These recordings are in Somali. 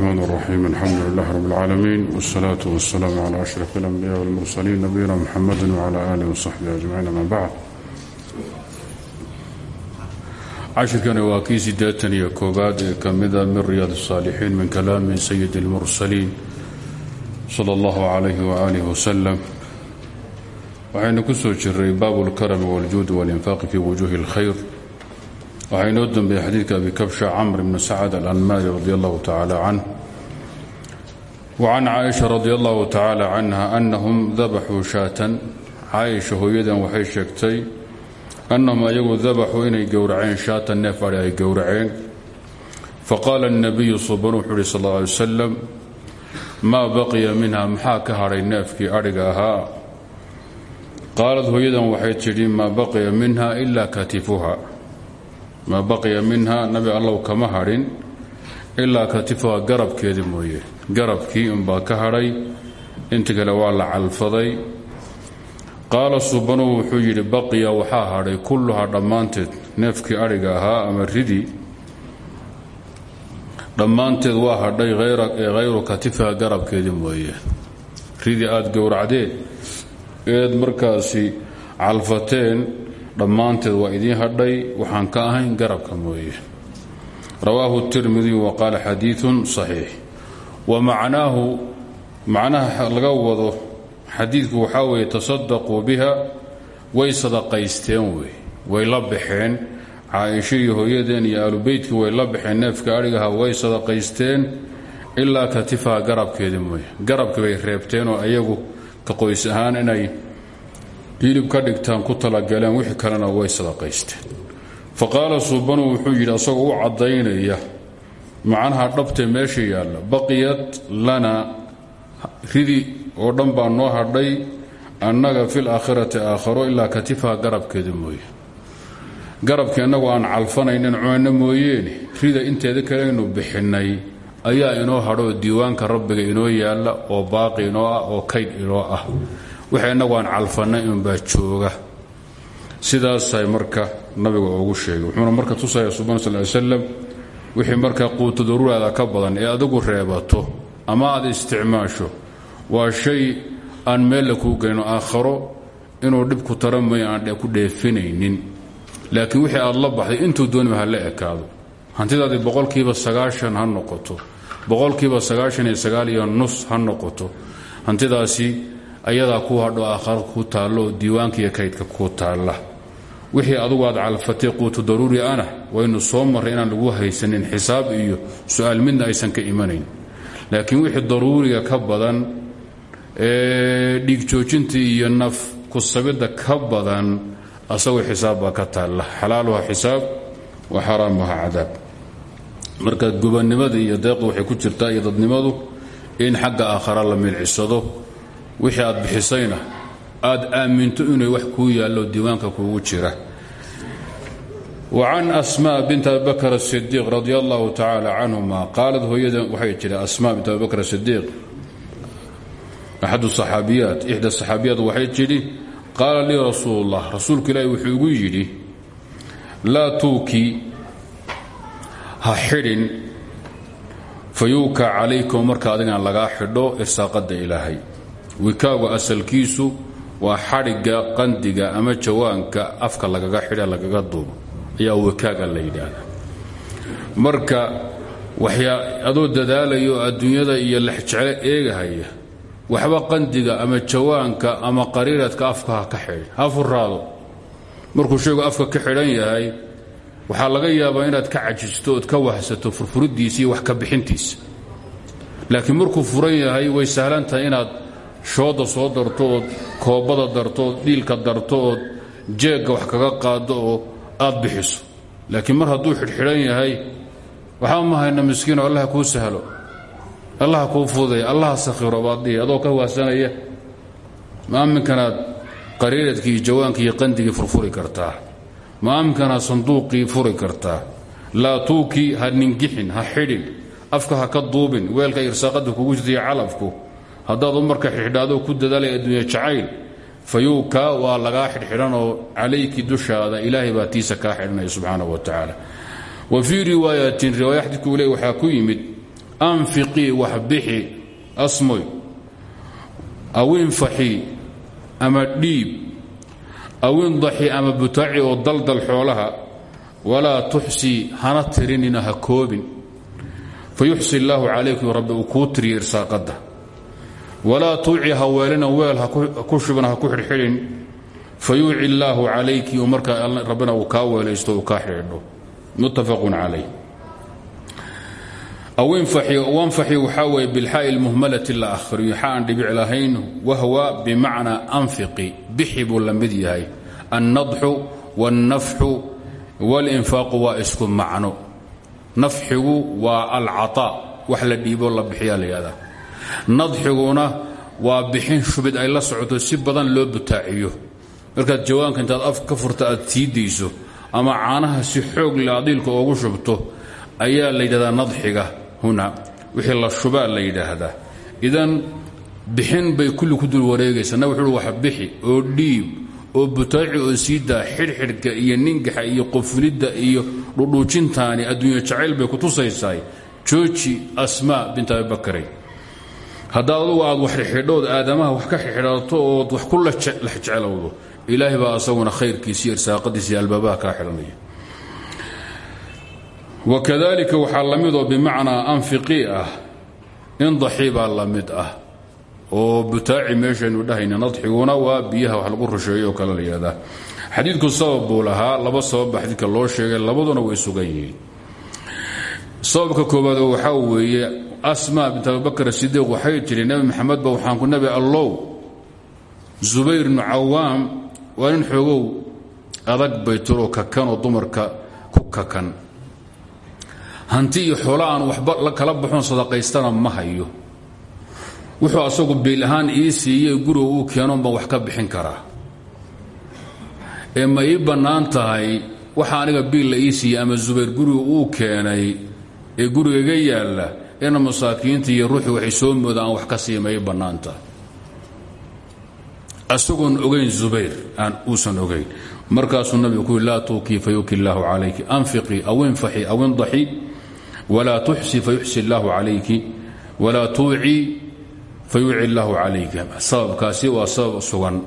الرحمن الرحيم الحمد لله رب العالمين والصلاة والسلام على أشرف الأنبياء والمرسلين نبينا محمد وعلى آله وصحبه أجمعين أما بعد cashirkani waa kii siddeetan iyo koobaad ee ka mida min riyaad الsaalixiin min kalaami sayid اlmursaliin salى اllahu عalayh وaalih wasalam waxaynu ku soo jiray baabu اlkarami wاljuudi wاlinfaaqi fi wujuhi اlkhayr waxaa inoo dambeeyey xadiidka abi kabsha camr bn sacad alanmari radi allahu tacaala canh wacan caaisha radi allahu tacaala canha anahum dabaxuu shaatan. Caaisha hooyadan waxay sheegtay annahum ayagu dabaxuu inay gowraceen shaatan neef ari ay gowraceen. Faqaala اnabiyu suban wuxuu uhi sal اla alay wasalam maa baqiya minha maxaa ka hadhay neefkii adhiga ahaa? Qaalad hooyadan waxay tidhi maa baqiya minha ila katifuha maa baqiya minha nabi allow kama hadhin ilaa katifuha garabkeedii mooye. Garabkii unbaa ka hadhay inta kale waa la calfaday. Qaala subanuu wuxuu yidhi baqiya waxaa hadhay kulluhaa dhammaanteed neefkii adhiga ahaa ama ridii dhammaanteed waa hadhay hayru katifiha garabkeedii mooye. Ridii aada gowracdeen eed markaasi calfateen dhammaanteed waa idiin hadhay waxaan ka ahayn garabka mooye. Rawaahu tirmidiyu wa qaala xadiiun saxiix. Wa macnaahu macnaha laga wado xadiidku waxaa weeye tasadaquu biha way sadaqaysteen wey way la baxeen. Caaisho iyo hooyadeen iyo aalubeytkii way la baxeen neefka adhigaha way sadaqaysteen ilaa katifaha garabkeedii mooye. Garabkii bay reebteen oo ayagu ka qoys ahaan inay hilib ka dhigtaan ku talagaleen wixii kalena way sadaqaysteen. Fa qaala suubanu wuxuu yidhi asagoo u caddaynaya macnaha dhabtee meesha yaalla baqiyat lana ridi oo dhan baa noo hadhay annaga fil aakhirati aakharo ilaa katifaha garabkeeda mooye. Garabkii innagu aan calfanaynin cunayno mooyeene rida inteeda kaleynu bixinnay ayaa inoo hadhoo diiwaanka rabbiga inoo yaalla oo baaqi inoo ah oo kayd inoo ah waxa innagu aan calfannay unbaa jooga. Sidaasay marka nabiga ugu sheegay. Wuxuuna marka tusaya subana sal slam wixii marka quutu daruuraada ka badan ee adigu reebato ama aad isticmaasho waa shay aan meella kuu geyno aakharo inuu dhibku tara mooye aan ku dheefinaynin. Laakiin wixii aad la baxday intuu dooniba ha ekaado. Hantidaadii boqolkiiba sagaashan ha noqoto. Boqolkiiba sagaashan iyo sagaal iyo noqoto. Hantidaasi ayadaa ku hadho aakharo ku taallo diiwaankiiyo kaydka ku taalla. Wixii adugu aad calfatay quutu daruuri ana waynu soo marray inaan lagu haysanin xisaab iyo su'aal aysan ka imanayn. Laakiin wixii daruuriga ka badan ee dhiig joojinta iyo naf ku sabidda ka badan asagoo xisaab baa ka taalla. Xalaaluha xisaab wa xaraamuha cadaab. Marka gubannimada iyo deeqdu waxay ku jirtaa iyo dadnimadu in xagga aakhara la milcisado wixii aad bixisayna aad aaminto inuu wax kuu yaallo diiwaanka kuugu jira. Wacan asma bint abibakr asidiiq radi allahu tacaala canhuma qaalad hooyada waxay jira asma bint abibakr asidiiq axadu saxaabiyaat ixda saxaabiyaat waxay tidhi qaala lii rasuul ullah rasuulku wuxuu igu yidhi la tuuki ha xidhin fayuuka calaykum marka adigan lagaa xidho irsaaqadda ilaahay wikaagu asalkiisu waa xadhigga qandiga ama jawaanka afka lagaga xidha lagaga duubo. Ayaa wakaaga la yidhaahda marka waxyaa adoo dadaalayo adduunyada iyo lexjeclo eegahaya waxba qandiga ama jawaanka ama qariiradka afka ka xidhin ha furaado markuu shaygu afka ka xidhan yahay waxaa laga yaabaa inaad ka cajisto ood ka wahsato furfuridiisa wax ka bixintiisa. Laakiin markuu furan yahay way sahlan tahay inaad shooda soo darto ood koobada darto ood dhiilka darto ood jeegga wax kaga qaado oo aad bixiso. Laakiin mar hadduu xidhxidhan yahay waxaa ma hayna miskiino allah kuu sahlo allah kuu fuday allaha sakhiro baad adoo ka waasanaya maaaminkanaad qariiradkii iyo jawaankii iyo furfuri kartaa. Maaaminkanaad sanduuqii furi kartaa. Laa tuukii ha ningixin ha xidhin afka ha ka duubin weelka irsaaqada kugu jirtaiyo calafku haddaad u marka xidhxidhaado ku dadaalay adduunya jacayl fayuuka waa lagaa xidhxidhanoo calayki dushaada ilaahay baa tiisa kaa xidhanaya subxaana wa tacaala. Wa fii riwaayatin riwaaya xadiidku le waxaa ku yimid anfiqii wax bixi asmoy aw infaxii ama dhiib aw indaxi ama butaaci oo daldal xoolaha walaa tuxsii hana tirinina ha koobin. Fayuxsi illaahu calaykum kuu tiriya irsaaqadda walaa tuuci ha weelina weel ku shuban ha ku xidhxidhin fayuuci illaahu calayki markaa rabbina uu kaa weelaysto uu kaa xidhiidho muttafaqun calayh wanfaxi waxaa weye bilxaa'i lmuhmalati la ahriyo xa aan dhibic lahayn wahwa bimacnaa anfiqi bixi buu la mid yahay annadxu wاlnafxu wاlinfaaqu waa isku macno nafxigu waa alcaطaa wax la dhiiboo la bixiyaa la yihahdaa nadxiguna waa bixin shubid ay la socoto si badan loo butaaciyo. Markaad jawaanka intaad af ka furta aad sii dayso ama caanaha si xoog le adiilka oogu shubto ayaa la yidhahdaa nadxiga huna. Wixii la shubaa la yidhaahdaa. Idan bixin bay kulli ku dul wareegaysa nab wuxuuhi wax bixi oo dhiib oo butaaci oo sii daa xidhxidhka iyo ningaxa iyo qofulidda iyo dhudhuujintaani adduunya jacayl bay ku tusaysaay. Jooji asmaa bint abibakaray haddaad adugu aad wax xidhood aadamaha wax ka xidhato ood wax ku lexjeclowdo ilaahay baa asaguna khayrkiisiiyo irsaaqadiisa iyo albaabaha kaa xidhanaya. Wakadalika waxaa la midoo bimacnaa anfiqii ah indaxii baa la mid ah oo butaaci meeshaynu dhahayna nadxiguna waa biyaha wax lagu rusheeyo oo kale la xadiidku sabab buu laba sababba xadiidka loo sheegay labaduna way sugan yihiin. Sababka koowaad waxaa weeye asma bint abibakr sidiiq waxay tidhi nebi maxamed ba waxaan ku nebi allow. Zubayr bnu cawaam waa nin xoogow adag baytuloo kakan oo dumarka ku kakan. Hanti iyo xoola aan waxba kala baxoon sadaqaystana ma hayo. Wuxuu asagu biil ahaan ii siiyey guriga uu keenoon baan wax ka bixin karaa. Ee ma ii bannaan tahay waxa aniga biil la ii siiyey ama zubayr guriga uu keenay ee gurigaga yaalla ina masaakiinta iyo ruuxii waxay soo mooda wax ka siiya ma ii bannaan tahay asagoon ogayn zubayr aan uusan ogayn markaasuu nabigu ku laa tuukii fayuki illaahu calayki. Anfiqii aw infaxii aw indaxii walaa tuxsi fayuxsi illaahu calayki. Walaa tuucii fayuuci illaahu calayka. Sababkaasi waa sabab sugan.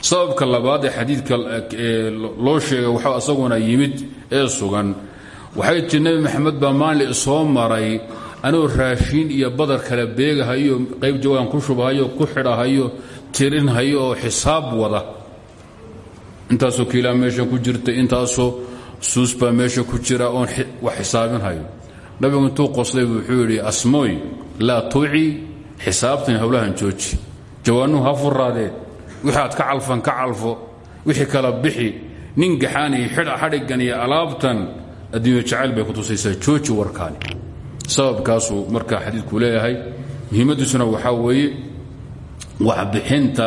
Sababka labaad ee xadiidka loo sheegay waxaa asaguna yimid ee sugan. Waxay tii nebi maxamed baa maalin soo maray anoo raashiin iyo badar kala beegahayo qayb jawaan ku shubhayo ku xidhahayo tirinhayo oo xisaab wada. Intaasoo kiilaa meesha ku jirta intaasoo suus baa meesha ku jira oon wax xisaabinhayo nabigu intuu qoslay wuxuu yidhi asmooy laa tuuci xisaabtan howlahan jooji. Jawaanuhu ha furaadeen wixaad ka calfan ka calfo. Wixii kala bixi. Nin gaxaan iyo xadhiggan iyo alaabtan adduunya jacayl bay ku tusaysaa. Jooji warkaani sababkaasuu markaa xadiidku leeyahay muhiimadiisuna waxaa weeye waxbixinta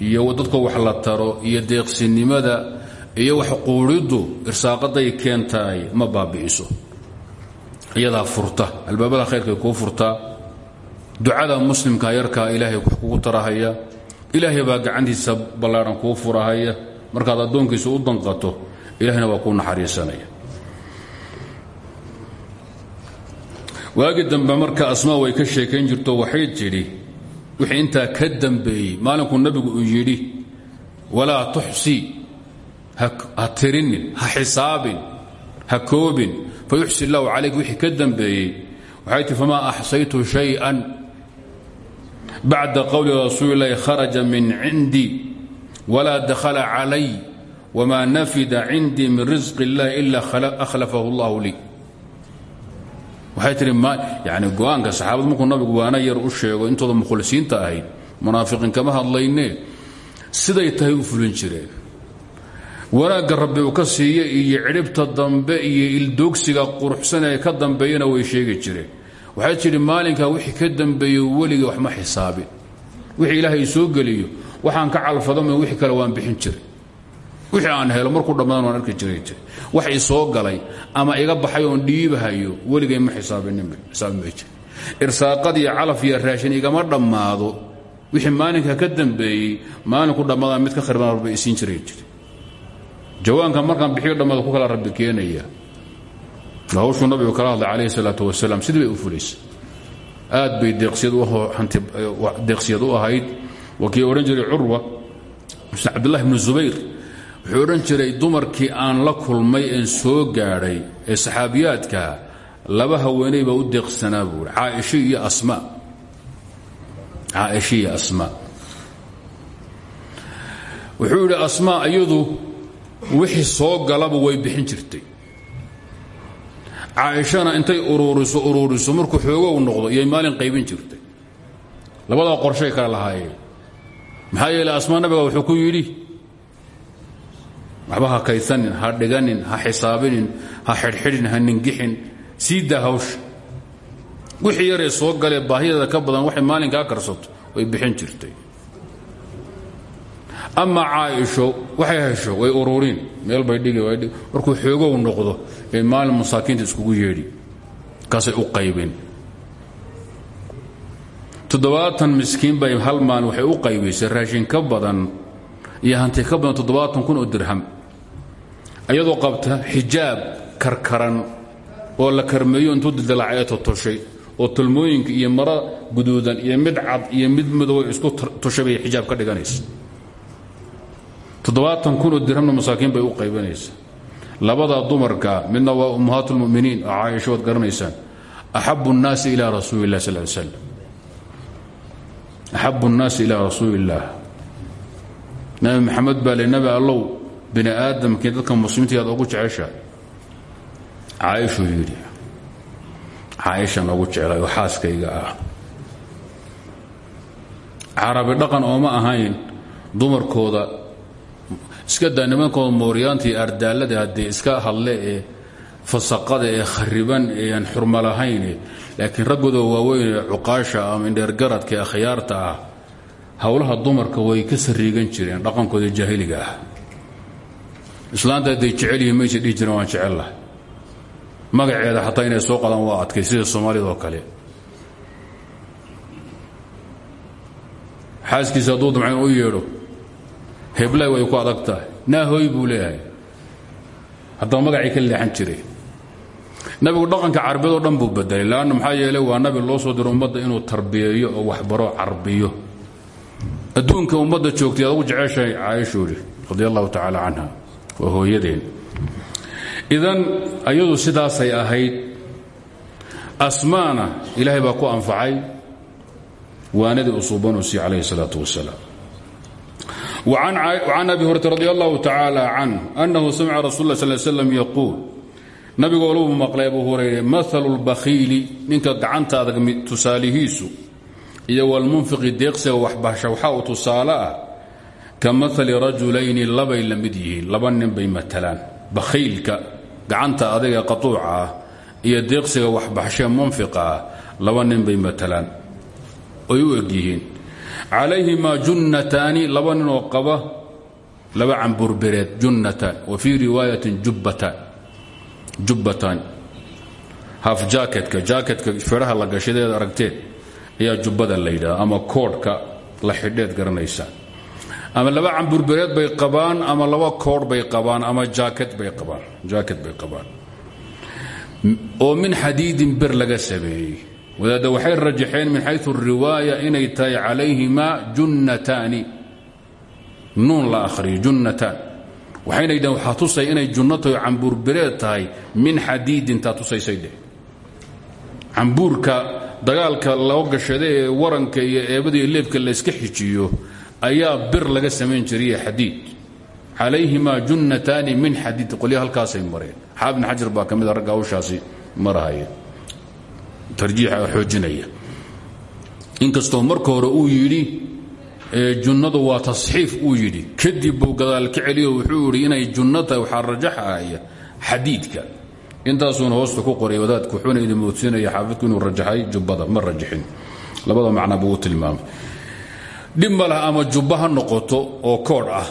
iyo dadka wax la taro iyo deeqsinimada iyo wax quudhiddu irsaaqaday keentaay ma baabi'iso. Iyadaa furta albaabada khayrkay kuu furtaa ducada muslimka yarkaa ilaahay wax kugu tarahaya ilaahay baa gacantiisa ballaadhan kuu furahaya markaad addoonkiisa u danqato ilahayna waa kuu naxariisanaya waagi dambe marka asmaa way ka sheekayn jirto waxay tidhi wixii intaa ka dambeeyey maalinkuu nabigu uu yidhi walaa tuxsii ha tirinin ha xisaabin ha koobin fayuxsi illaahu wixii ka dambeeyey. Waxay tihi famaa axsaytu shay-an bacda qowli illaahi kharaja min cindii walaa dakhala calay wmaa nafida cindii min risqi اllahi ila akhlafahu اllahu lii waxay tihi yani go'aanka saxaabadu markuu nabigu waana yar u sheego intooda mukhlisiinta ahayd munaafiqiin kama hadlayne. Siday tahay u fulin jireen. Wanaagga rabbi uu ka siiye iyo cidhibta dambe iyo ildoogsiga quruxsan ee ka dambeeyana way sheegi jireen. Waxay tidhi maalinkaa wixii ka dambeeyo weligii wax ma xisaabin. Wixii ilaahay soo geliyo waxaan ka calfadama wixii kale waan bixin jiray wixii aan helo markuu dhammadan waan arki jiray jir wax soo galay ama iga baxay oon dhiibahayo weligay ma xisaabinma jir irsaaqadiiyo calaf iyo raashin igama dhammaado. Wixii maalinka ka dambeeyey maalinku dhammaadaan mid ka kharbaan rabbi isiin jiray jir jawaanka markaan bixiyo dhammaado ku kala rabbi keenaya. Hawshuu nabigu kala hadlay calayhi salaatu wasalaam sidii bay u aad bay deeqsiyad u ahayd waa kii odhan jiray curwa msn cabdulahi bnu zubayr wuxuu odhan jiray dumarkii aan la kulmay een soo gaadhay ee saxaabiyaadkaa laba haweeney baa u deeqsanaa buuri caaisha iyo asma. Caaisha iyo asmaa wuxuu yidhi asmaa iyadu wixii soo galaba way bixin jirtay. Caaishana intay uruuriso uruuriso markuu xoogow noqdo iyay maalin qaybin jirtay. Labadaa qorshay kale lahaayeen. Maxaa yeeley asmaa nabiga wuxuu ku yidhi waxba ha kaysanin ha dhiganin ha xisaabinin ha xidhxidhin ha ningixin. Sii daa hawsha. Wixii yaree soo galee baahideeda ka badan waxay maalinkaa karsato way bixin jirtay. Ama caaisho waxay hesho way uruuriin meel bay dhigi markuu xoogow noqdo ee maalin masaakiinta iskugu yeedhi kaasay u qaybeen toddobaatan miskiin bay hal maalin waxay u qaybaysay raashin ka badan iyo hanti ka badan toddobaatan kun oo dirham iyadoo qabta xijaab karkaran oo la karmeeyo intuu dildilacay ee totoshay oo tolmooyinka iyo mara guduudan iyo mid cad iyo mid madow isku toshay bay xijaab ka dhiganaysa. Toddobaatan kun oo dirhamna masaakiin bay u qaybanaysaa labadaa dumarka midna waa ummahaat lmuminiin oo caaisho waad garanaysaan axabu nnaasi ilaa rasuuli illah sal slam axabu nnaasi ilaa rasuuli illaah nabi maxamed baa nabi allow bini aadamkii dadka muslimiinta yaad ugu jeceshahay caaishuu yidhi caaishan ugu jeclay oo xaaskayga ah. Carabi dhaqan ooma ahayn dumarkooda iska daa nimankooda mooryaanta iyo ardaallada iska hadle ee fasaqada ee khariban ee aan xurmo laakiin raggooda waaweyn ee cuqaasha ama indheergaradka ee akhyaarta ah howlaha dumarka way ka sariigan jireen dhaqankooda jaahiliga ah islaanta hadday jecel yihiin maysa dhihi jireen waan jecellahay magaceeda xataa inay soo qadaan waa adkay sida soomaalidoo kale. Xaaskiisa hadduu damca inu u yeedho heblay way ku adag tahay. Naahoy buu leeyahay. Haddaba magacii ka jiray. Nabigu dhaqanka carabiyadoo dhan buu bedelay leanna maxaa yeeley waa nabi loo soo diro ummadda inuu tarbiyeeyo oo waxbaro carbiyo. Adduunka ummadda joogtay adugu jeceshahay caaishuuri radi allahu tacaala waa hooyadeen idan ayadu sidaasay ahayd asmaana ilaahay baa ku anfacay waanadii usuubanusi calayhi salaatu wasalaam وعن أبي هريرة رضي الله تعالى عنه أنه سمع رسول الله صلى الله عليه وسلم يقول نبgu olu maqlay abu hurayre maثل البakhiili ninka gacanta adag tusaalihiisu iyo wاlmunfiqi deeqsiga waxbahsha waxaa uu tusaale ah ka maثali rajulayni labay la mid yihiin laba nin bay matalaan bakhiilka gacanta adaga qaطuuca ah iyo deeqsiga waxbaxshee munfiqa ah laba nin bay matalaan oy u eg yihiin calayhimaa junnataani laba qaba laba camburbereed junnatan wa fii riwaayatin jubbataan jubbatan haf jaaketka jaaketka fedhaha la gashadeed aragteed ayaa jubbada la yidhaha ama koodhka la xidheed garanaysaa ama laba camburbereed bay qabaan ama laba koodh bay qabaan ama jaaket bay qabaan jaaket bay qabaan. Oo min xadiidin bir laga sameeyey. Wadaadda waxay rajaxeen min xayu riwaaya inay tahay calayhimaa junnataani. Nuun la ahriyo junnataan. Waxayna yidhahen waxaa tusay inay oo cambuurbereed tahay min xadiidin taa tusaysay dheh cambuurka dagaalka loo gashada ee waranka iyo eebada iyo leebka layska xijiyo ayaa bir laga samayn jiriye xadiid. Calayhimaa junnataani min xadiid. Qolya halkaasay mareen. Xaabin xajar baa ka mida ragga hawshaasi marahaya tarjiixa xoojinaya. Inkastoo hore uu yidhi junnadu waa tasxiif uu yidhi kadib buu gadaal ka celiyo wuxuu yidhi inay junno tahay waxaa rajaxaya xadiidka. Intaasuuna hoosta ku qoray wadaadku wuxuuna idin moodsiinaya rajaxay jubbada ma rajixin labada macna buu tilmaamay dhib ama jubba ha noqoto oo koodh ah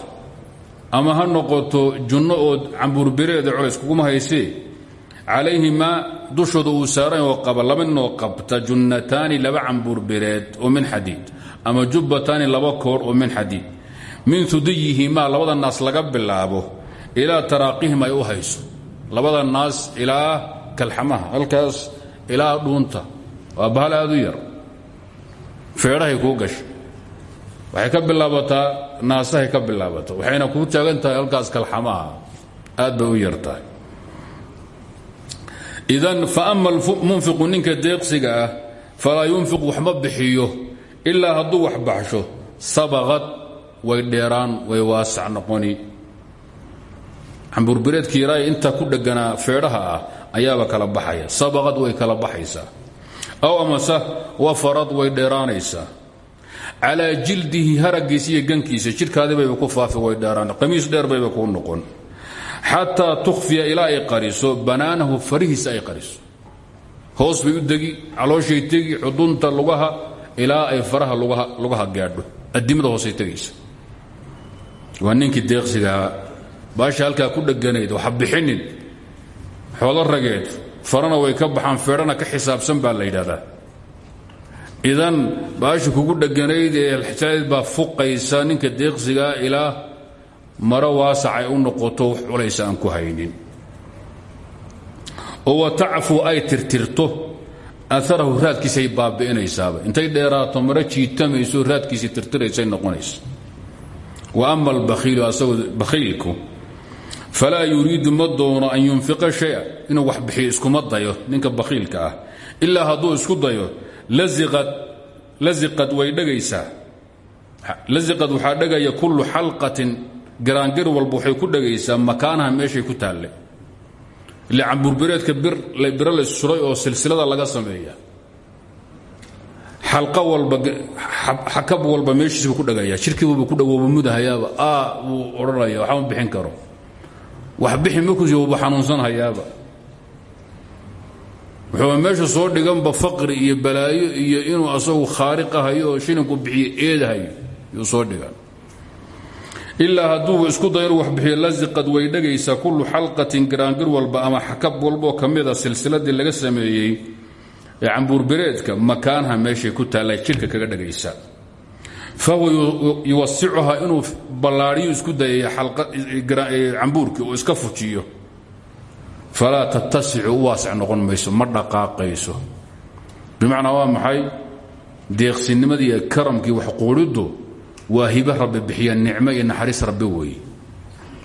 ama ha noqoto junno oo cambuurbireeda colays kuguma haysee. Calayhimaa dushooda uu saaran oo qaba laba ninoo qabta junnataani laba cambuurbireed oo min xadiid ama jubbataani laba koodh oo min xadiid. Min udiyihimaa labada naas laga bilaabo ilaa taraaqihim ay u hayso. Labada naas ilaa kalxamaha halkaas ilaa dhuunta. Waa bahal aad u yar. Feedhahay kuu gasha waxay ka bilaabataa naasahay ka bilaabata waxayna kuu taagan tahay halkaas kalxamaha. Aad bay u yar tahay. Idan faama munfiqu ninka deeqsiga ah falaa yunfiq waxma bixiyo ilaa hadduu wax baxsho sabaqad way dheeraan way waasac noqoni. Camburbireedkii raaya inta ku dheganaa feedhaha ah ayaaba kala baxaya. Sabaqad way kala baxaysaa. Aw amase wafarad way dheeraanaysaa calaa jildihi haraggiisa iyo gankiisa jidhkaadibayba ku faafi way dheeraan qamiis dheer bayba kuu noqon. Xataa tukhfiya ilaa ay qariso banaanahu farihiisa ay qariso. Hoos bay u degi calooshay tegi xudunta lugaha ilaa ay faraha lugaha gaadho. Adimada hoosay tegaysa waa ninkii deeqsigaa baasha halkaa ku dheganayd waxa bixinin xoolo rageed farana way ka baxaan feedhana ka xisaabsan baa la yidhahdaa idan baasha kugu dheganayd ee xsaad baa fuqaysa ninka deeqsigaa ilaa maro waasac ay u noqoto wax culaysa aan ku haynin. Oo wa ay tirtirto aarahu raadkiisay baabi'inaysaaba. Intay dheeraato maro jiitamayso raadkiisii tirtiraysay noqonaysa. Wa ama albakhiilu asagoo bakhiilku falaa yuriidu ma doono an yunfiqa shaya. Inuu wax iskuma dayo ninka bakhiilka ah. Ilaa hadduu isku dayo laziqad way dhegaysaa laziqad waxaa dhegaya kullu xalqatin garaangir walba waxay ku dhegaysaa makaanaha meeshay ku taalle ile camburbireedka biro la suray oo silsilada laga sameeya xalqa walba xakab walba meeshiisbuu ku dhegaya shirkibuuba ku dhawooba mudahayaaba aa wuu odhanaya waxama bixin karo. Wax bixi makus wuuba xanuunsanhayaaba wuxuuba meesha soo dhiganba faqri iyo balaayo iyo inuu asagu khaariqahayo oo shilinku bixiyo eedahayo yuu soo dhigan. Ilaa hadduu isku dayo inuu wax bixiyo laziqad way dhegaysaa kullu xalqatin garaangir walba ama xakab walboo ka mida silsiladii laga sameeyey ee cambuurbireedka makaanha meeshay ku taalla jidhka kaga dhegaysa fahuwa yuwasicuhaa inuu ballaadhiyo isku dayaya cambuurkii oo iska fujiyo falaa tattasicu u waasic noqon mayso ma dhaqaaqayso bimacnaa waa maxay deeqsinimadii karamkii wax quudhiddu waa hibe rabbi bixiya nicmo iyo naxariis rabbi weeye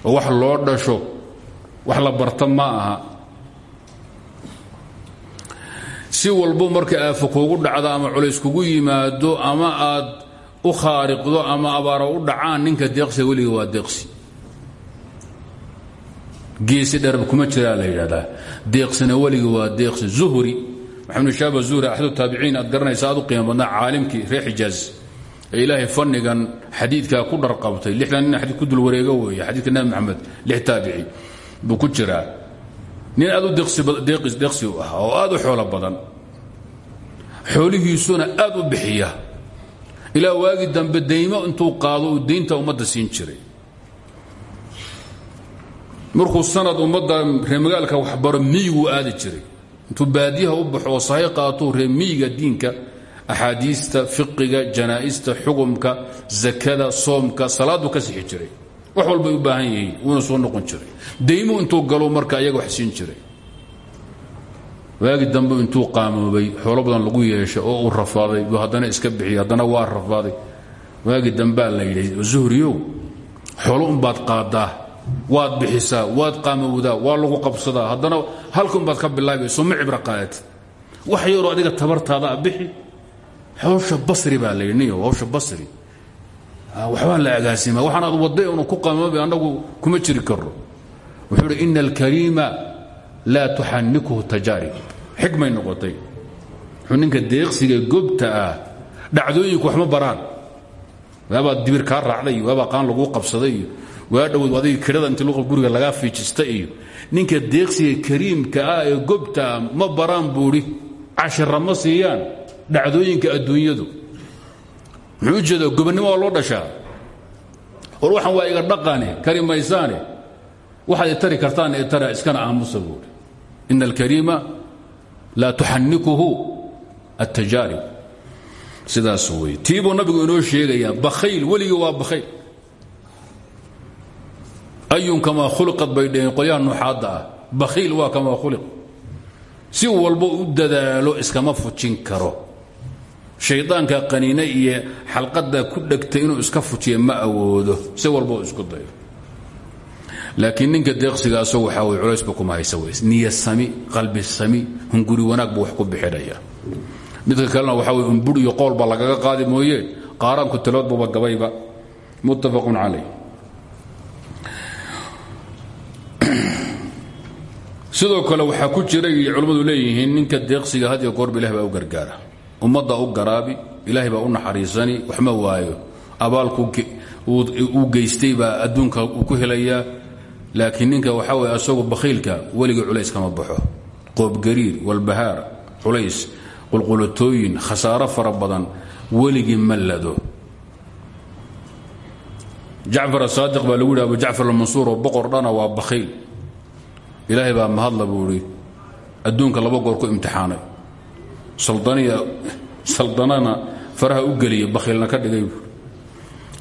oo wax loo dhasho wax la barta ma aha si walbo marka aafo kuugu dhacdo ama culays kugu yimaado ama aad u khaariqdo ama abaaro u dhacaan ninka deeqsiga weliga waa deeqsi geesi dherb kuma jiraa la yidhahdaa. Deeqsina weliga waa deeqsi zuhri. Maxamed shaaba zuhri axadu taabiciin aad garanaysa aad u qiimo badnaa caalimkii fannigan xadiidkaa ku dharqabtay lixdan xadiid ku dul wareego weeye xadiidka nabi maxamed lix taabici buu ku jiraa. Nin aad deeqsi u ahaa oo aad u badan xoolihiisuna aad bixiya. Ilaa waagi dambe intuu qaado uu daynta siin jiray markuu sanad ummadda reemagaalka waxbaro miyiguu aadi jiray? Intuu baadiyaha u baxo oo sahay qaatou reemiyiga diinka axaadiista fiqiga janaa'ista xukumka zakada soomka salaaduu ka sixi jiray. Wax walbay u baahan yihiin wuuna soo noqon jiray. Daymu intuu galo marka iyaga wax siin jiray. Waagi dambe intuu qaamoobay xoolo badan lagu yeeshay oo uu rafaaday buu haddana iska bixiyey haddana waa rafaaday. Waagi dambaa la yidhi zuhriyow xoolo unbaad qaadaa waad bixisaa waad qaamowdaa waa lagu qabsadaa. Haddana halka unbaad ka bilaabayso ma cibro qaadati wax yaroo adiga tabartaada bixi. Hawsha basri baa la yidhi niyo hawsha basri. Waxbaa la agaasima waxaan aad wadday unu ku qamoobay annagu kuma jiri karro. Wuxuu idhi ina alkariima laa tuxanikuhu tajaarib. Xikmay noqotay. Wuxuu ninka deeqsiga gobta ah dhacdooyinku waxma baraan. Waabaa dibir kaa raacday iyo waabaa qaan laguu qabsaday. iyo waa dhowood adiga kirada inti luqa guriga lagaa fiijista iyo ninka deeqsiga kariimka ah ee gobta ah ma baraan buudhi cashira ma dhacdooyinka adduunyadu. Muxuu u loo dhashaa? War waxaan waa iga dhaqane kari maysaane waxaad itari kartaan itara iskana aamusa buuri. Ina alkariima laa tuxanikuhu attajaarib. Sidaas wey tii nabigu inoo sheegayaa bakhayl weligii waa bakhayl ayun kamaa khuliqad bay dhaheen qolyaha nuuxaadda ah. Bakhiil waa si walbo u dadaalo iskama fujin karo. Shaydaanka qaniine iyo xalqada ku dhegtay inuu iska fujiya ma awoodo. Si walboo isku dayo. Laakiin ninka deeqsiga asagu waxaa way culaysba kuma haysa weys. Niya sami qalbi sami hunguri wanaag buu wax bixinaya. Midka kalena waxaa wey umbur iyo qool baa lagaga qaadi mooye. Qaaraanku taloodbuba gabayba. Muttafaqun calayh sidoo kale waxaa ku jira culimmadu leeyihiin ninka deeqsiga had iyo goorba ilahi baa u gargaara. Ummadda u garaabi ilaahay baa u naxariisani waxma waayo. Abaalku uu geystay baa adduunka uu ku helayaa. Laakiin ninka waxaa weye asagu bakhiilka weligii culays kama baxo. Qoobgariir walbahaar culays qulqulatooyin khasaaro fara badan weligii ma lado. Baa lagu yidhi abu jacfar almansuur oo boqor dhana waa bakhiil ilaahay baa mahadla buu idhi adduunka laba goor ku imtixaanay. Saldanana faraha u geliya bakhiilna ka dhigay buu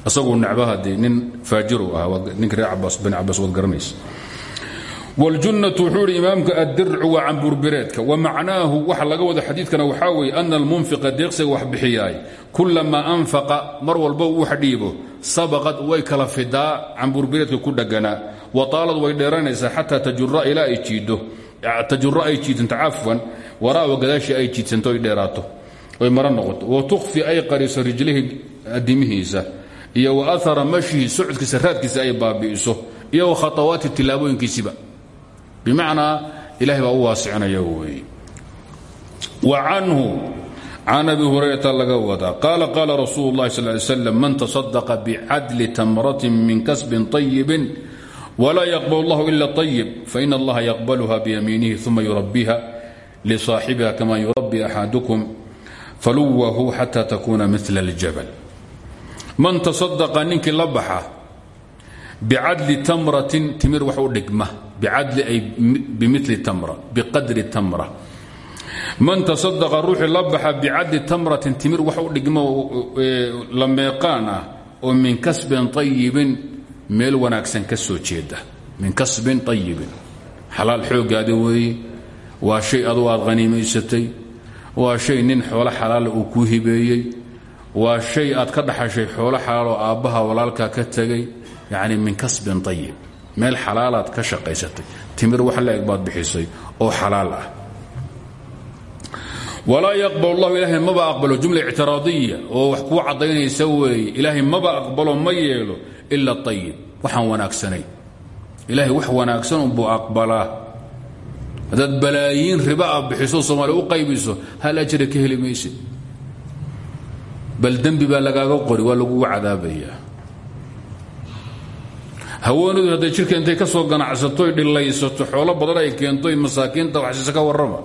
asaguu necbaha nin faajiru ah ninka reer cabaas bani cabaas waad garanaysa. Wاljunnatu wuxuu ihi imaamka addircu waa camburbireedka wamacnaahu waxa laga wada xadiidkana waxaa weeye ana almunfiqa deeqsiga wax bixiyaay kulamaa anfaqa mar walba uu wax dhiibo sabaqad way kala fidaa camburbireedka ku dhaganaa wataalad way dheeranaysaa xataa tajura ilaa ay jiiddo tajuro ay jiidsanto cafwan waraawa gadaashii ay jiidsanto ay dheeraato oy mara noqoto wa tukhfi ay qariso rijlihi adimihiisa iyo wa ahara mashihi socodkiisa raadkiisa ay baabi'iso iyo wa khatawaati tilaabooyinkiisiba bimacnaa ilahay baa u waasicinaya weeye wa canhu can abi hurayrata laga wadaa qaala qaala rasuulu اllahi sal ly slam man taصadaqa bicadli tamratin min kasbin طayibin wlaa yaqbal اllahu ila طayib fain allaha yaqbalha biyamiinihi uma yurabbiha lisaaxibiha kama yurabbi axadukum faluwahu xata takuna mila اljabal man taصadaqa ninkii la baxa bicadli tamratin timir wax u dhigma bicadli ay bimili tamra biqadri tamra man taصadaqa ruuxii la baxa bicadli tamratin timir wax u dhigma la meeqaan ah oo min kasbin طayibin meel wanaagsan ka soo jeeda. Min kasbin طayibin xalaal xoogaada weeye. Waa shay adugu aad haniimaysatay waa shay nin xoolo xalaala uu kuu hibeeyey. Waa shay aad ka dhaxashay xoolo xalaaloo aabbaha walaalkaa ka tegay yacni min kasbin ayib meel xalaalaad ka shaqaysatay. Timir wax la eg baad bixisay oo xalaal ah. Walaa yaqbal allahu ilaahay maba aqbalo. Jumla ictiraadiya oo wax kuu caddaynaysa weeye. Ilaahay maba aqbalo yeelo ila ayib waxaan wanaagsanayn. Ilaahay wax wanaagsan unbuu aqbalaa. Haddaad balaayiin riba a bixiso soomaaliya u qaybiso hal ajira ka heli maysid. Bal dembi baa lagaaga qori waa lagugu cadaabayaa. Haweenadu hadday jirka intay ka soo ganacsatoy dhilaysato xoolo badan ay keento masaakiinta waxsiisa ka warrama.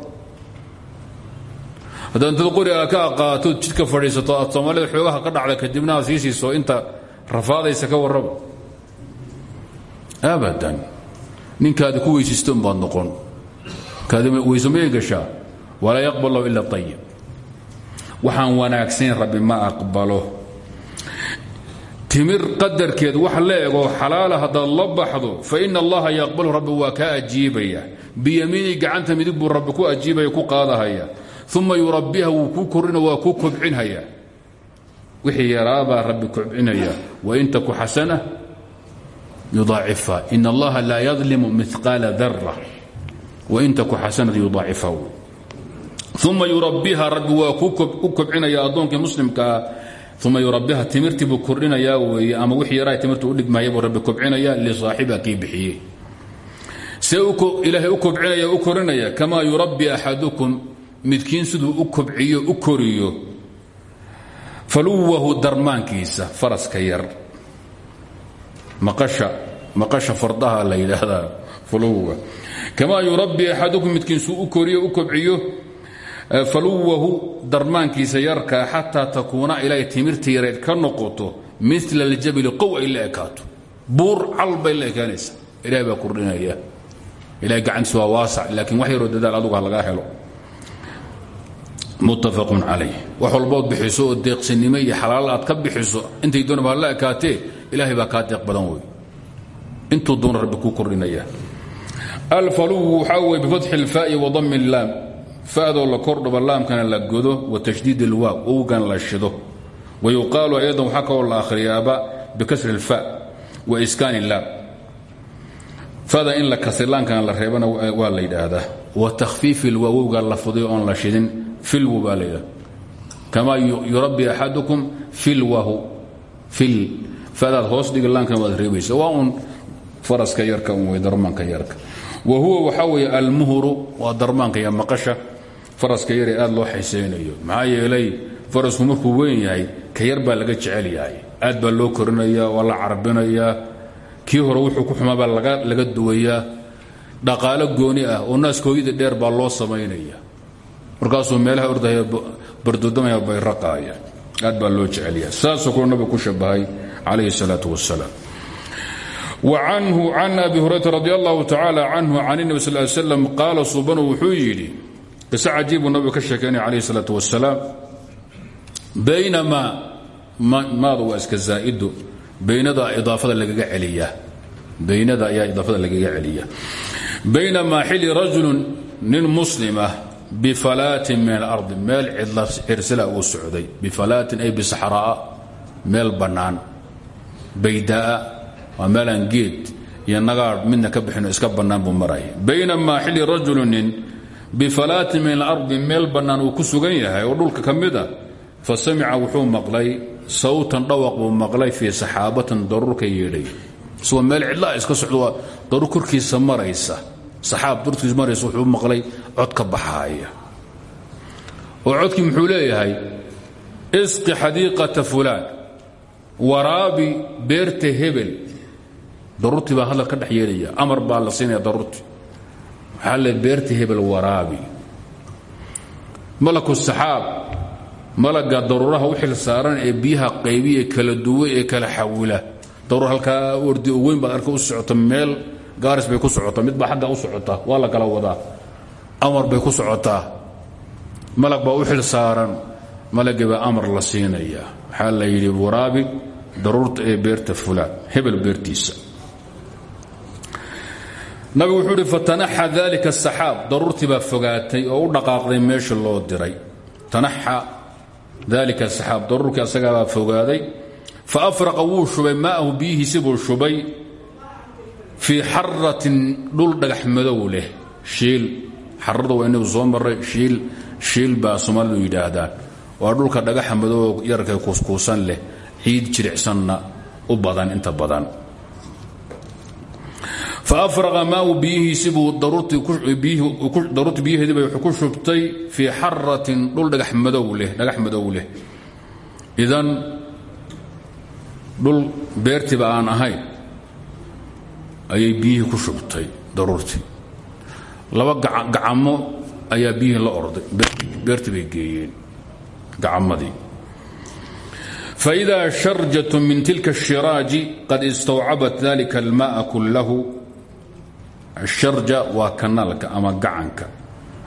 Haddaad intad qori a ka aqaatood jidka fadhiisato aad ka dhacda kadibna aad sii inta rafaadaysa ka warrama abadan ninkaadi ku weysaysta unbaad noqon. Weysamayay gashaa walaa yaqbal lahu ila ayib waxaan wanaagsayn rabbi ma aqbalo. Timir qadarkeed wax la egoo xalaala haddaad la baxdo fa ina allaha yaqbalu rabbi waa kaa ajiibaya. Biyamiini gacanta midig buu rabbi ku ajiibaya ku qaadahaya. Uma yurabbiha wuu kuu korina waa kuu kobcinhaya wixii yaraabaa rabbi kobcinaya wain taku xasana yudaacifha in allaha laa yadlimu miqaala dara wain taku xasanat yudaacifha uma yurabbiha rabbi waa ku kobcinaya addoonkii muslimkaa uma yurabbiha timirtii buu kordhinayaa weeye ama wixii yaraa timirta u dhigmaya rabbi kobcinaya lisaaxibiha kii bixiyey. See ilaahay u kobcinaya u yurabbi axadukum midkiin siduu u kobciyo u faluwahu darmaankiisa faraska yar. Maqasha fardaha la yidhaahdaa faluwa. Kamaa yurabbi axadukum midkiin suu u koriyo u kobciyo faluwahu darmaankiisa yarkaa xataa takuuna ka noqoto mila aljabali qow ay la ekaato. Buur cal bay la ekaanaysa ilahay baa kordhinaya. Ilahay gacantiis waa waasac laakiin wax yaroo helo muttafaqun calayh wax walbood bixiso oo deeqsinimo iyo xalaal aad ka bixiso intay doonaba ha la ekaatee ilaahay baa kaa deeq badan wey intuu doona rabbi kuu kordhinaya alfaluw waxaa weye bifatxi اlfaa'i wadami اllaam fa'doo la kordhuba laamkana la godo wa tashdiid ilwaaw owgan la shido wa yuqaalu ayadan waxaa kaloo la akhriyaaba bikasri اlfa wa iskaan illaam fada in la kasri laankana la reebana waa la yidhaahdaa wa takhfiif ilwaa wowga la fuday oon la shidin filwu baa kamaa yurabbi axadukum filwahu fil. Fadaad hoos dhigi laankana waad reebaysa waa un faraska yarka un wey darmaanka yarka. Wa huwa waxaa weeye almuhru waa darmaanka iyo maqasha. Faraska yaree aad loo xisaynayo maxaa yeelay farasku markuu weyn yahay ka yar laga jecel yahay. Aad baa loo korinayaa waa la carbinayaa. Hore wuxuu ku xumaa baa laga duwayaa. Dhaqaalo gooni ah oo naaskooyada dheer baa loo samaynaya markaasuu meelaha ordahaya bardudamaya bayraqaaya aad baa loo jecelyahay saasoo kule nabigu ku shabahay calayhi salaatu wasalaam wacanhu can abi hurayrata radi allahu tacaala canhu can nebi sal slam qaala subanu wuxuu yidhi qise cajiibuu ka sheekaynaya calayhi salaatu wasalaam baynamaa maadu waa iska zaaidu baynada idaafada lagaga celiyaa baynada ayaa idaafada lagaga celiya. Baynamaa xili rajulun nin muslimah bifalaatin min alardi meel cidla cirsila uu socday bifalaatin ay bisaxraa meel bannaan baydaa waa meelaan geed iyo nagaadh midna ka bixino iska bannaan buu maraya baynamaa xili rajulu nin bifalaatin min alardi meel bannaan uu ku sugan yahay oo dhulka ka mid a fa samica wuxuu maqlay sawtan dhawaq buu maqlay saxaab daruurkiisa maraysa wuxuu maqlay cod ka oo codkii muxuu leeyahay isqi xadiiqata fulaan waraabi beerta hebel. Daruurtii baa hadal ka dhex amar baa la siinaya daruurtii. Waxaa le hebel waraabi. Malaku saxaab malaga daruuraha u xil saaran ee biyaha qaybiya kala duwa ee kala xawila. Daruur halkaa oo weyn baad arka u socota meel gaaris bay ku socotaa midbaa xagga u socota waa la kala wadaa. Amar bay ku socotaa. Malag baa u xil saaran malagii baa amar la siinaya waxaa la yidhi waraabi daruurta ee beerta fulaan hebel beertiisa. Nabigu wuxuu idhi fatanaxa dalika asaxaab daruurtii baa fogaatay oo u dhaqaaqday meesha loo diray. Tanaxa dalika asaxaab daruurkii asagaabaa fogaaday. Fa afraqa wuu shubay maa'ahu biyihiisi buu shubay fii xaratin dhul dhagax madow leh. Shiil. Xarada waa inagu soo marray shiil. Shiil baa soomaalidu yidhaahdaan. Waa dhulka dhagaxa madow yararka kuuskuusan leh. Ciid jiricsanna u badan inta badan. Fa afraqa maau biyihiisibuu daruurtii biyaheediiba wuxuu ku shubtay fii xaratin dhul dhagax madow leh dhagax madow leh. Idan dhul beertiba aan ahayn ayay biyihii ku shubtay daruurtii laba gacamo ayaa biyihii la orday beertii bay geeyeen gacamadii faإida sharjaة min tilka الshiraaji qad istawcabat dalika اlmaءa kullahu asharja waa kanaalka ama gacanka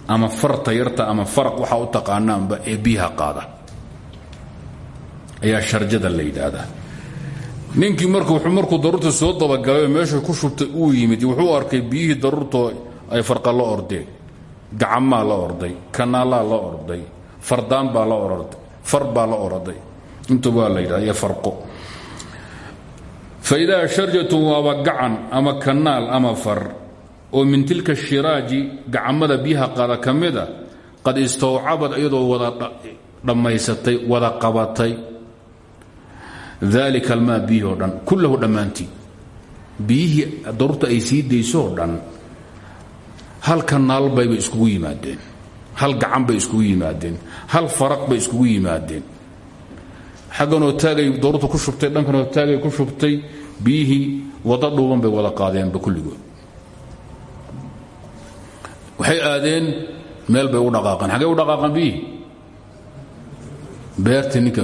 ama farta yarta ama faraq waxaa u taqaanaanba ee biyaha qaada ayaa sharjada la yidhaahdaa ninkii markuu daruurta soo dabagalay meesha ku shubtay uu yimid wuxuu arkay biyihii daruurtoo ay farqa la ordeen gacamaa la orday kanaalaa la orday fardaan baa la ororday far baa la oroday inta waa la yidhahda iyo faidaa sharjatu waaba gacan ama kanaal ama far oo min tilka shiraaji gacamada biyaha qaada ka qad istawcabad iyadoo wada dhammaysatay wada qabatay dalika almaa biyihii dhan kullahu dhammaantii biyihii daruurta ay sii daysoo dhan hal kanaal bayba iskugu yimaadeen hal gacan bay iskugu yimaadeen hal faraq bay iskugu yimaadeen. Xagganoo taagay daruurta ku shubtay dhankanoo taagay ku shubtay biyihii wada dhuuban bay wada qaadeenba kulligood. Waxay aadeen meel bay u dhaqaaqeen. Xaggay u dhaqaaqeen biyihii beertii ninka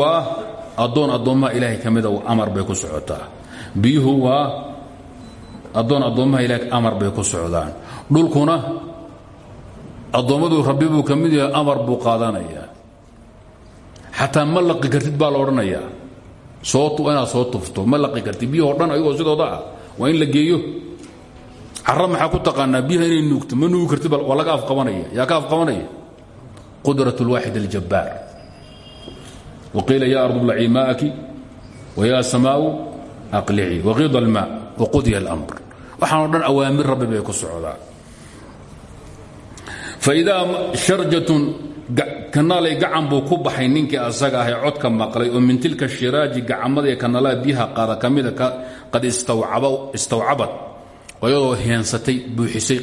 waa addoon addoommaha ilaahay ka mida amar bay ku socotaa. Biyuhu waa addoon addoommaha ilahay amar bay ku socdaan. Dhulkuna addoommadu rabbi buu ka yahay amar buu qaadanayaa. Xataa ma laqi kartid baa la odhanayaa inaad soo tufto ma laqi kartid. Biyahoo dhan ayagoo sidooda ah waa in la geeyo. Cara maxaa ku taqaanaa? Biyaha inay nuugto ma nuugi karti waa laga afqabanaya yaa ka afqabanaya? Qudrat اlwaaxid اljabbaar waqiila ya ardu blacii maa'aki waya samaau aqlicii waqida اlmaa waqudya اlamr waxaanoo dhan awaamir rabbi bay ku socdaa faidaa sharjatun kanaalay gacan buu ku baxay ninkii asaga ahay codka maqlay oo min tilka shiraaji gacamada ee kanaalada biyaha qaada ka mida qad istawcabad ayadoo heensatay buuxisay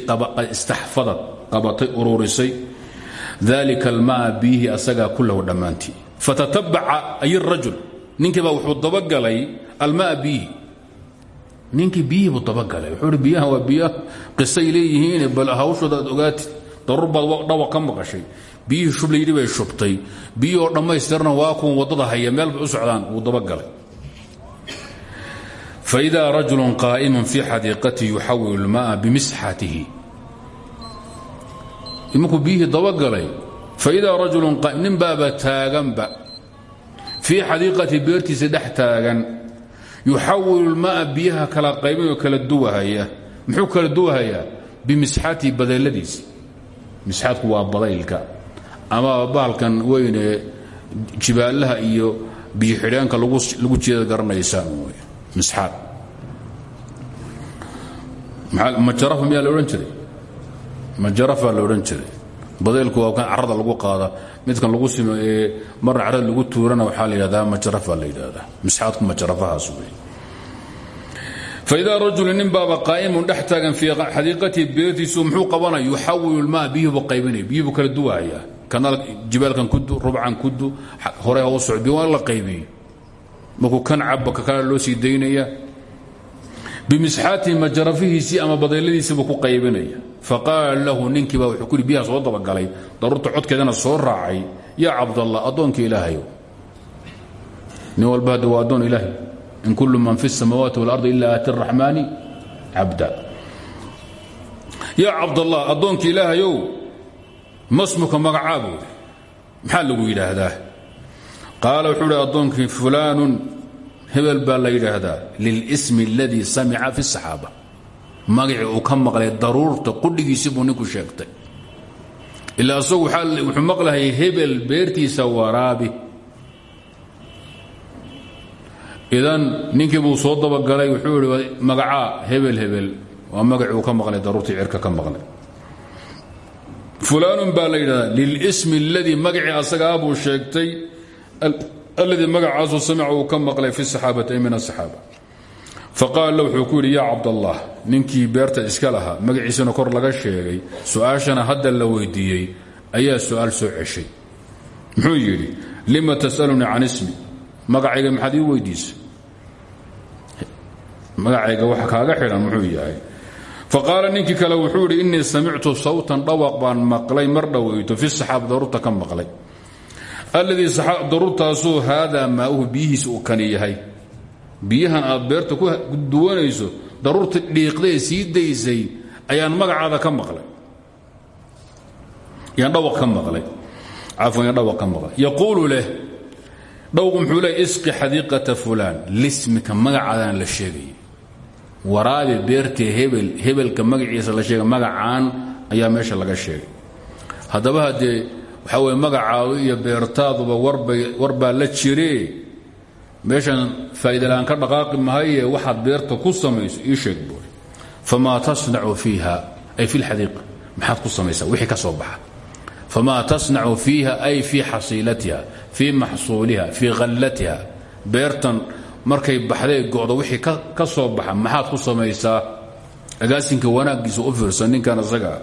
istaxfadad qabatay ururisay dalika almaa biyihii asagaa kullahu dhammaantii fatatabaca ay rajul ninkiibaa wuxuu dabagalay almaa biyihi ninkii biyihii buu dabagalay wuxuu hi biyaha waa biyo qisay leeyihiin bal hawshooda aad ogaatid daruur baad dhawa ka maqashay biyihii shub layidhi bay shubtay biyihii oo dhammaystirna waa kuwan waddada haya meel bay u socdaan wuu dabagalay faإida rajul qaaئim fii xadiiqatihi yuxawil اlmaءa bimisxatihi imankuu biyihii dabagalay faidaa rajulu nin baaba taaganba fii xadiiqatihi beertiisa dhex taagan yuxawil اlmaءa biyaha kala qaybinoo kala duwahaya muxuu kala duwahayaa bimisxatihi badeeladiisa misxaadku waa badaylka ama bahalkan weynee jibaalaha iyo biyo xidheenka lagu jeeda garanaysaan misxaad. Majarafa miyaa la odhan jiray? Majarafaa la odhan jiray badeylku waa kan carrada lagu qaada. Midkan lagu marna carrada lagu tuurana waxaa la yidhahdaa majarafaa la yidhahdaa. Misxaadku majarafahaas wey. Faidaa rajulu nin baaba qaa'imun dhex taagan fii xadiiqatihi beertiisu muxuu qabanaya yuxawilu lmaa biyuhu buu qaybinaya biyuhu buu kala duwahaya kanaal jibaalkan kudu rubcan kudu hore ha u socbi waa la qaybiyo markuu kan cabba ka kale loo sii daynaya bimisxaatihi majarafihiisii ama badeyladiisiibuu ku qaybinaya faqaala lahu ninkiiba wuxuu ku yidhi biyaha soo dabagalay daruurta codkeedana soo raacay yaa cabdallah addoonka ilaahayo nin walba hadda waa addoon ilaahay in kullu man fi الsamaawaati wاlardi ila aati الraxmaani cabda yaa cabdallah addoonka ilaahayow masmuka magacaabuda maxaa lagu yidhaahdaa qaala wuxuu hi addoonkii fulaanun hebel baa la yidhaahdaa lilismi اladii samica fi الsaxaaba magacii uu ka maqlay daruurta qudhigiisi buu ninku sheegtay. Ilaa isagu wuxuu maqlahayay hebel beertiisa waraabi. Idan ninkii buu soo dabagalay wuxuu ihi magacaa hebel hebel. Waa magacii uu ka maqlay daruurtii cirka ka maqlay. Fulaanun baa la yidhahdaa lilismi اladii magacii asagaa sheegtay alladii magacaasuu samica uu ka maqlay fi saxaabati ay min asaxaaba faqaal la wuxuu ku yidhi yaa cabdallah ninkii beerta iska lahaa magaciisana kor laga sheegay su'aashana hadda la weydiiyey ayaa su'aal soo ceshay. Muxuu yidhi lima tas'alunii can ismi? Magacayga maxaad ii weydiisay? Magacayga wax kaaga xidhan muxuu yahay. Faqaala ninkii kale wuxuu yidhi innii samictu sawtan dhawaq baan maqlay mar dhoweyto fi saxaaba daruurta ka maqlay. Alladii daruurtaasuu haadaa maauhu biyihiisa uu kani yahay biyahan aad beerta ku duwanayso daruurta dhiiqdae sii daysay ayaan magacaada ka maqlay. Yaan dhawaq ka maqlay. Cafwan yaan dhawaq ka maqlay. Yaquulu leh dhawqu muxuu isqi xadiiqata fulaan. Lismika magacaadana la sheegayay waraabi beertee hebel hebelka magaciisa la sheegay magacaan ayaa meesha laga sheegay. Haddaba haddee waxaa weye magacaadu iyo beertaaduba war baa la jiree meeshan faa'idalaan ka dhaqaaqi mahaye waxaad beerta ku samayso ii sheeg buuri. Famaa tasnacu fiiha ay fi lxadiiqa maxaad ku samaysaa wixii ka soo baxa. Famaa tasnacu fiiha ay fii xasiilatiha fii maxsuuliha fii khallatiha beertan markay baxday go'do wixii ka soo baxa maxaad ku samaysaa? Agaasinka wanaaggiisa u fiirsan ninkan isagaa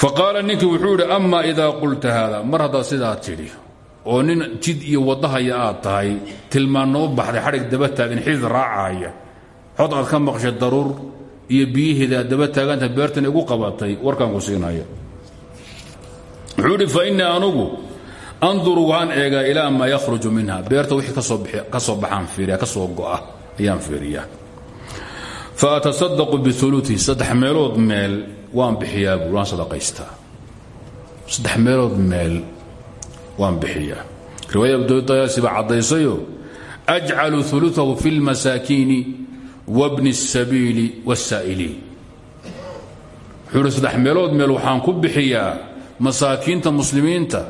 faqaala ninkii wuxuu yidhi ama idaa qulta haada? Mar haddaad sidaa tidhi oo nin jid iyo wadahaya aad tahay tilmaannoo baxday xadhig daba taagan xidid raacaaya cod aad ka maqshay daruur iyo biyaheeda aad daba taaganta beertan igu qabatay warkaan ku siinaya. Wuxuu yidhi fa innii anugu anduru waan eegaa ilaa maa yakhruju minha beerta wixii ka soo baxaan fiiriya ka soo go'a ayaan fiiriyaa. Fa atasadaqu biuluihi saddex meelood meel waan bixiyaa buui waan sadaqaystaa. Meelood meel waan bixiyaa. Riwaaya abdudayaasi baa caddaysayo ajcalu uluahu fi lmasaakiini wabni اsabiili wاsaa'iliin wuxuu uhi saddex meelood meel waxaan ku bixiyaa masaakiinta muslimiinta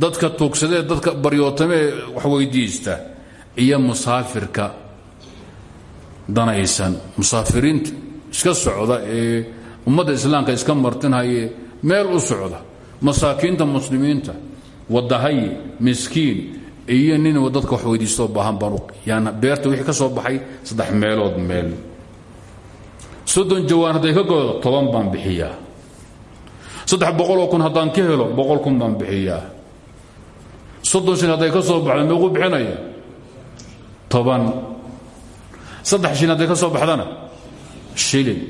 dadka tuugsadee dadka baryootamee waxweydiista iyo musaafirka danaysan. Musaafiriinta iska socda ee ummadda islaamka iska martinhaye meel u socda masaakiinta muslimiinta wadahayi miskiin iyo nin dadka wax weydiistoo baahan baan beerta wixii ka soo baxay saddex meelood meel. Soddon jawaan hadday ka goodo toban baan bixiyaa. Saddex boqoloo kun haddaan ka helo boqol kun baan bixiyaa. Soddon shin hadday ka soo baxdo meequu bixinaya toban. Saddex shin hadday ka soo baxdana shilin.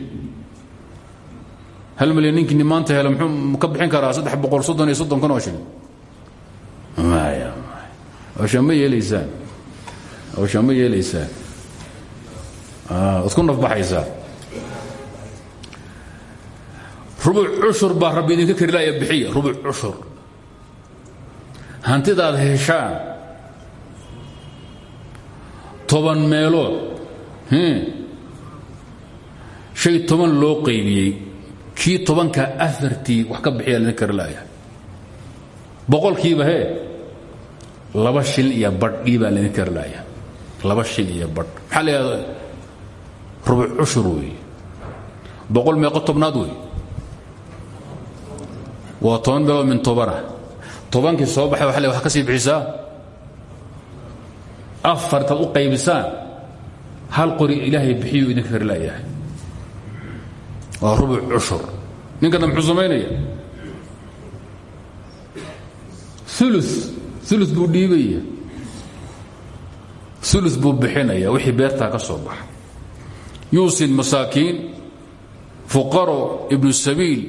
Hal milyan ninkii maanta helo muxuu ka bixin karaa saddex boqol soddon iyo soddon kun oo shilin ma yeelaysaan hawshaa ma yeelaysaan waad ku nafbaxaysaa? Rubuc cushur baa rabbi idinka kari laaya bixiya rubuc cushur. Hantidaad heshaan? Toban meelood? Shay toban loo qaybiyey. Kii tobanka afartii wax ka bixiya laydin kari laaya boqolkiiba hee laba shil iyo badh dhiibaa laydin kari laaya laba shil iyo badh. Maxaa la yidhahda rubuc cushur weeye. Boqol meeqo tobnaad wey waa toban meelood min tobana tobankii soo baxay waa wax ka sii bixisaa? Afartaad u qaybisaan hal qori ilaahay bixiyuu idinka kari laayahay waa rubuc cushur. Ninkana muxuu samaynaya ulu ulu buu dhiibaya ulu buu bixinaya wixii beertaa ka soo baxa yuusin masaakiin fuqaro ibnu sabiil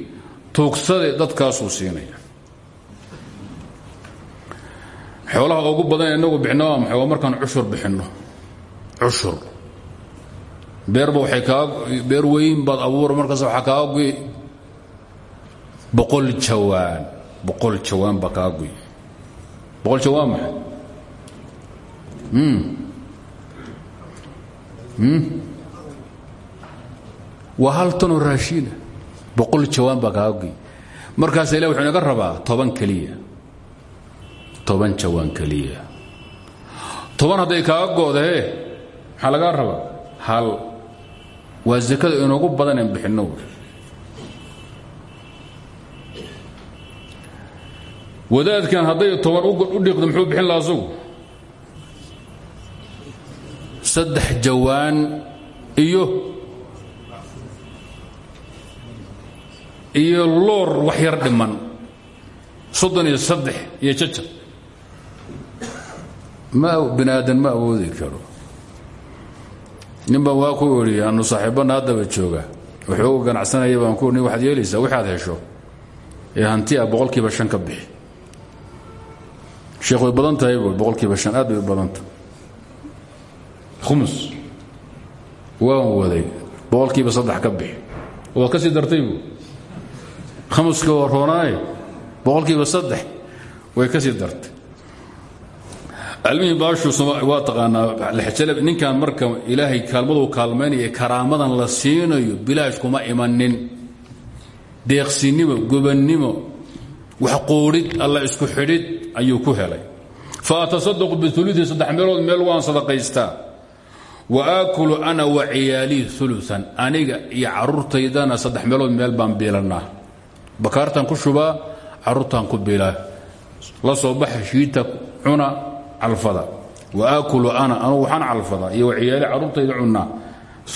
tuugsade dadkaasuu siinaya xoolaha ugu badan inagu bixino waa waa markaan cushur bixinno. Cushur. Beerba waxay kaa beer weyn baad abuura markaas waxaa kaa guy boqol jawaan. Boqol jawaan baa boqol jawaan maxay waa hal tanoo raashiina boqol jawaan baa kaa guy markaasa ilah wuxuu inaga rabaa toban keliya. Toban jawaan keliya. Toban hadday kaaga go'dahee maxaa lagaa hal. Waa zakada inoogu badan en bixinno wadaadkan hadday toban u dhiiqdo muxuu bixin laha asagu? Saddex jawaan iyo iyo loor wax yar dhiman. Soddon iyo saddex iyo jajab ma bini aadan ma awoodi karo. Ninbaa waa ku idhi aanu saaxiibbana haddaba jooga. Wuxuu u ganacsanaya baan ku nin waxaad yeelaysaa waxaad hesho? Ee hanti ah boqolkiiba shan ka bixi sheekh way badan tahay boqolkiiba shan aad bay u badantah khumus. Waan waday. Boqolkiiba saddex ka bixi. Waad ka sii dartay bu khamuska waa roonaaye boqolkiiba saddex. Way ka sii dartay. Almihii baashu waa taqaanaa lexjalab ninkan marka ilaahay kaalmaduu kaalmaynaya karaamadan la siinayo bilaash kuma imanin deeqsinimo gobannimo wax quudhid alla isku xidhid ayuu ku helay. Fa atasadaqu biuluii saddex meelood meel waan sadaqaystaa. Wa aakulu ana wa ciyaalii uluan aniga iyo caruurtaydana saddex meelood meel baan biilannaa. Bakaartaan ku shubaa caruurtaan ku bilaa la soo baxa shiita cuna calfada. Wa aakulu ana anugu waxaan calfadaa iyo wa ciyaali carruurtayda cunaa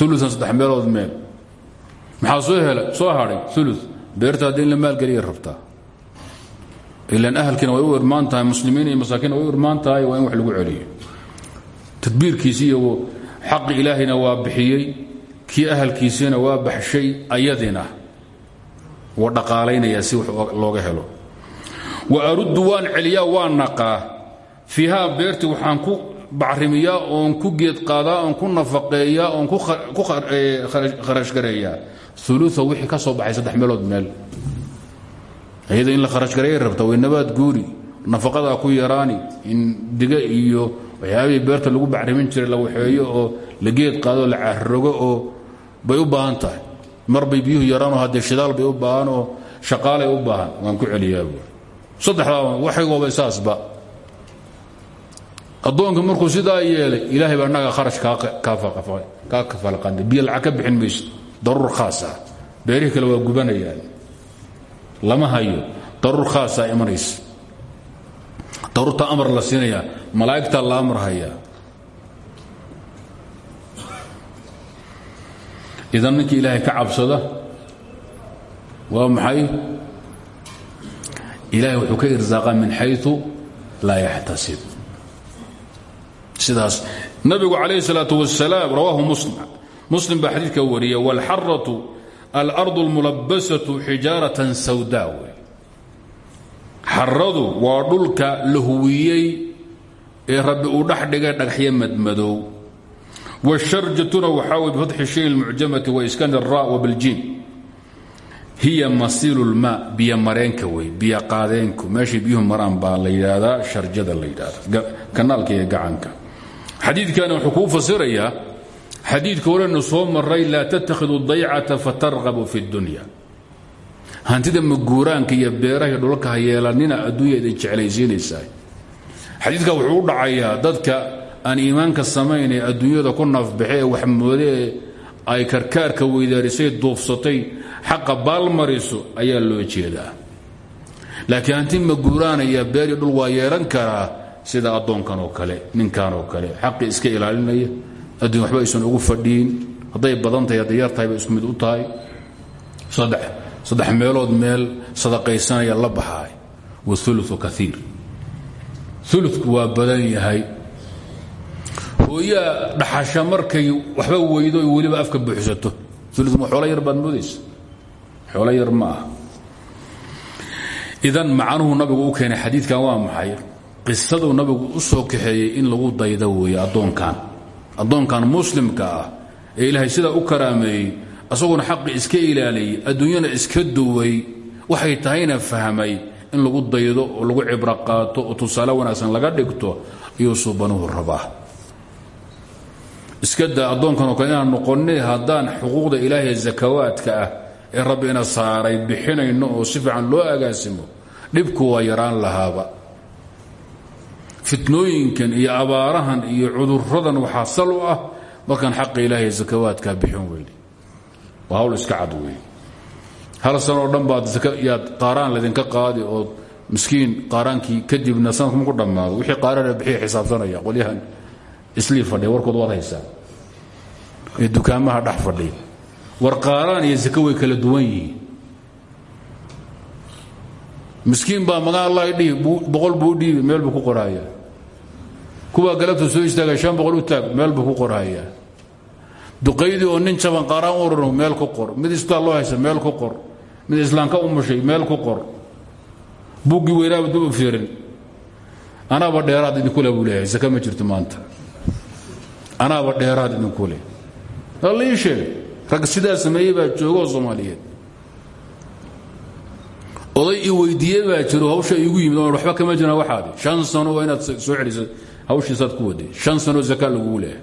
uluan saddex meelood meel. Maxaa soo hela soo beerta haddii in la maalgeliya rabtaa ilan ahalkiina way u irmaan tahay muslimiin iyo masaakiin way u irmaan tahay waa in wax lagu celiyo. Tadbiirkiisi iyo xaqi ilaahayna waa bixiyey kii ahalkiisiina waa baxshay ayadina waa dhaqaalaynaya si wax looga helo. Wa aruddu waan celiyaa waan naqaa. Fiihaa beerti waxaan ku bacrimiyaa oon ku geed qaadaa oon ku nafaqeeyaa oon ku kharashgareeyaa ulua wixii ka soo baxay saddex meelood meel iyada in la kharashgareeyay rabta way nabaad guuri. Nafaqadaa ku yaraani. In diga iyo waxyaabihii beerta lagu bacrimin jiray la waxeeyo oo la geed qaado la cararogo oo bay u baahan tahay. Marbay biyuhu yaraanoo haddee shidaal bay u baahan oo shaqaalay u baahan. Waan ku celiyaa buui saddexdaa waxaygoobay saasba addoonka markuu sidaa yeelay ilaahay baa naga kharash kaa kafalqanday. Biyo lacag ka bixin mayso. Daruur khaas ah. Beerihii kale waa gubanayaan lama hayo daruur khaasaa imanaysa daruurta amar la siinayaa malaa'igtaa la amar hayaa idan ninkii ilaahay ka cabsada waa maxay ilahay wuxuu ka irsaaqa min xayu laa yaxtasib sidaas nabigu calayh الsalaaة wasalaam rawaahu muslim muslim baa xadiidka wariya wاlxaratu alrd اlmulabasatu xijaaratan sawda wey. Xaradu waa dhulka la huwiyey ee rabbi uu dhex dhigay dhagaxyo madmadow. Wsharjatuna waxaa wey bifatxi shay mucjamati waiskan ra wbاljiim hiya masiil lmaa biyo mareenka wey. Biyo qaadeenku. Meeshay biyuhu maraan baa la yidhaahdaa sharjada la yidhaahda kanaalka iyo gacanka. Xadiidkani wuxuu kuu fasirayaa xadiidka horenu soo maray laa tattakhidu daycata fatarqabu fi اdunya hantida maguuraanka iyo beeraha iyo dhulka ha yeelanina adduunya idin jeclaysiinaysaa. Xadiidka wuxuu u dhacayaa dadka aan iimaanka samayn ee adduunyada ku nafbaxe ee waxmoodee ay karkaarka weydaarisay duufsatay xaqa baalmariso ayaa loo jeedaa. Laakiin hanti maguuraanaya beeri dhul waa yeelan karaa sida addoonkan oo kale ninkan oo kale. Xaqii iska ilaalinaya adduun waxba aysan ugu fadhiin hadday badan tahay hadday yar tahay bay isku mid u tahay. Saddex meelood meel sadaqaysanaya la baxaay waulu kaiir ulku waa badan yahay. Hooyaa dhaxasha markay waxba weydo weliba afka buuxsato. Ulma xoolo yar baad moodaysa xoolo yar ma idan macanuhu nabigu u keenay xadiidkan waa maxay? Qisaduu nabigu u soo kaxeeyey in lagu daydo weeye addoonkan addoonkan muslimka ah ee ilaahay sidaa u karaameeyey asaguna xaqi iska ilaaliyey adduunyana iska duway waxay tahayna fahmay in lagu daydo oo lagu cibro qaato oo tusaale wanaagsan laga dhigto ayuu suubanuhu rabaa iska daa addoonkan oo kale inaan noqonne haddaan xuquuqda ilaahay zakawaadka ah ee rabbi ina saaray bixinayno oo si fiican loo agaasimo dhibku waa yaraan lahaaba fitnooyinkan iyo abaarahan iyo cuduradan waxaa sal u ah. Markaan xaqa ilaahay zakawaadkaa bixin weyne waa hawl iska cad wey hal sanoo dhan baad yaad qaaraan laydinka qaadi oo miskiin qaaraankii kadibna sanadku maku dhammaado. Wixii qaaraana bixiya xisaabsanaya qolyahan islii fadhiya warkood waad haysaa. Ee dukaamaha dhex fadhiya. War qaaraan iyo sako kala duwan yihiin. Miskiin baa magan allah dhihi boqol buu dhiibi meel buu ku qorhayaa kuwaa galabta soo istaaga u taag meel buu ku qorhayaa duqaydii oo nin jaban qaaraan u orano meel ku qor. Mid isbitaal loo haysa meel ku qor. Mid islaamka umushay meel ku qor. Buggii weynaaba dub u fiirin. Anaaba dheeraad idinkule buu leeyahay saka ma jirto maanta. Anaaba dheeraad idinku leh. Alla ii rag sidaa sameeyey oo soomaaliyeed. Oday i weydiiye baa jiro hawsha iigu yimid oon waxba kama jiraan waxaadi. Shan sano waa soo celisa hawshiisaad ku waday shan sano zaka lagugu leeyahay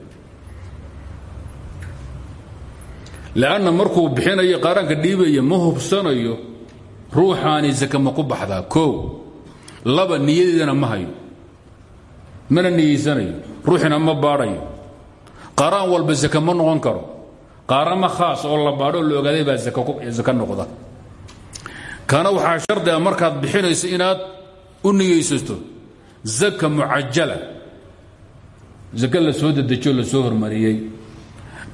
lanna markuu bixinayo qaaraanka dhiibaya ma hubsanayo ruuxaani zaka ma ku baxdaa koow laba niyadeedana ma hayo mana niyeysanayo ruuxina ma baadhayo qaaraan walba zaka ma noqon karo. Qaarama khaas oo la baadho la ogaaday baa zaka noqda kana waxaa shardi a markaad bixinayso inaad u niyeysato zaka mucajala zaka la soo dedejiyo la soo hormariyey.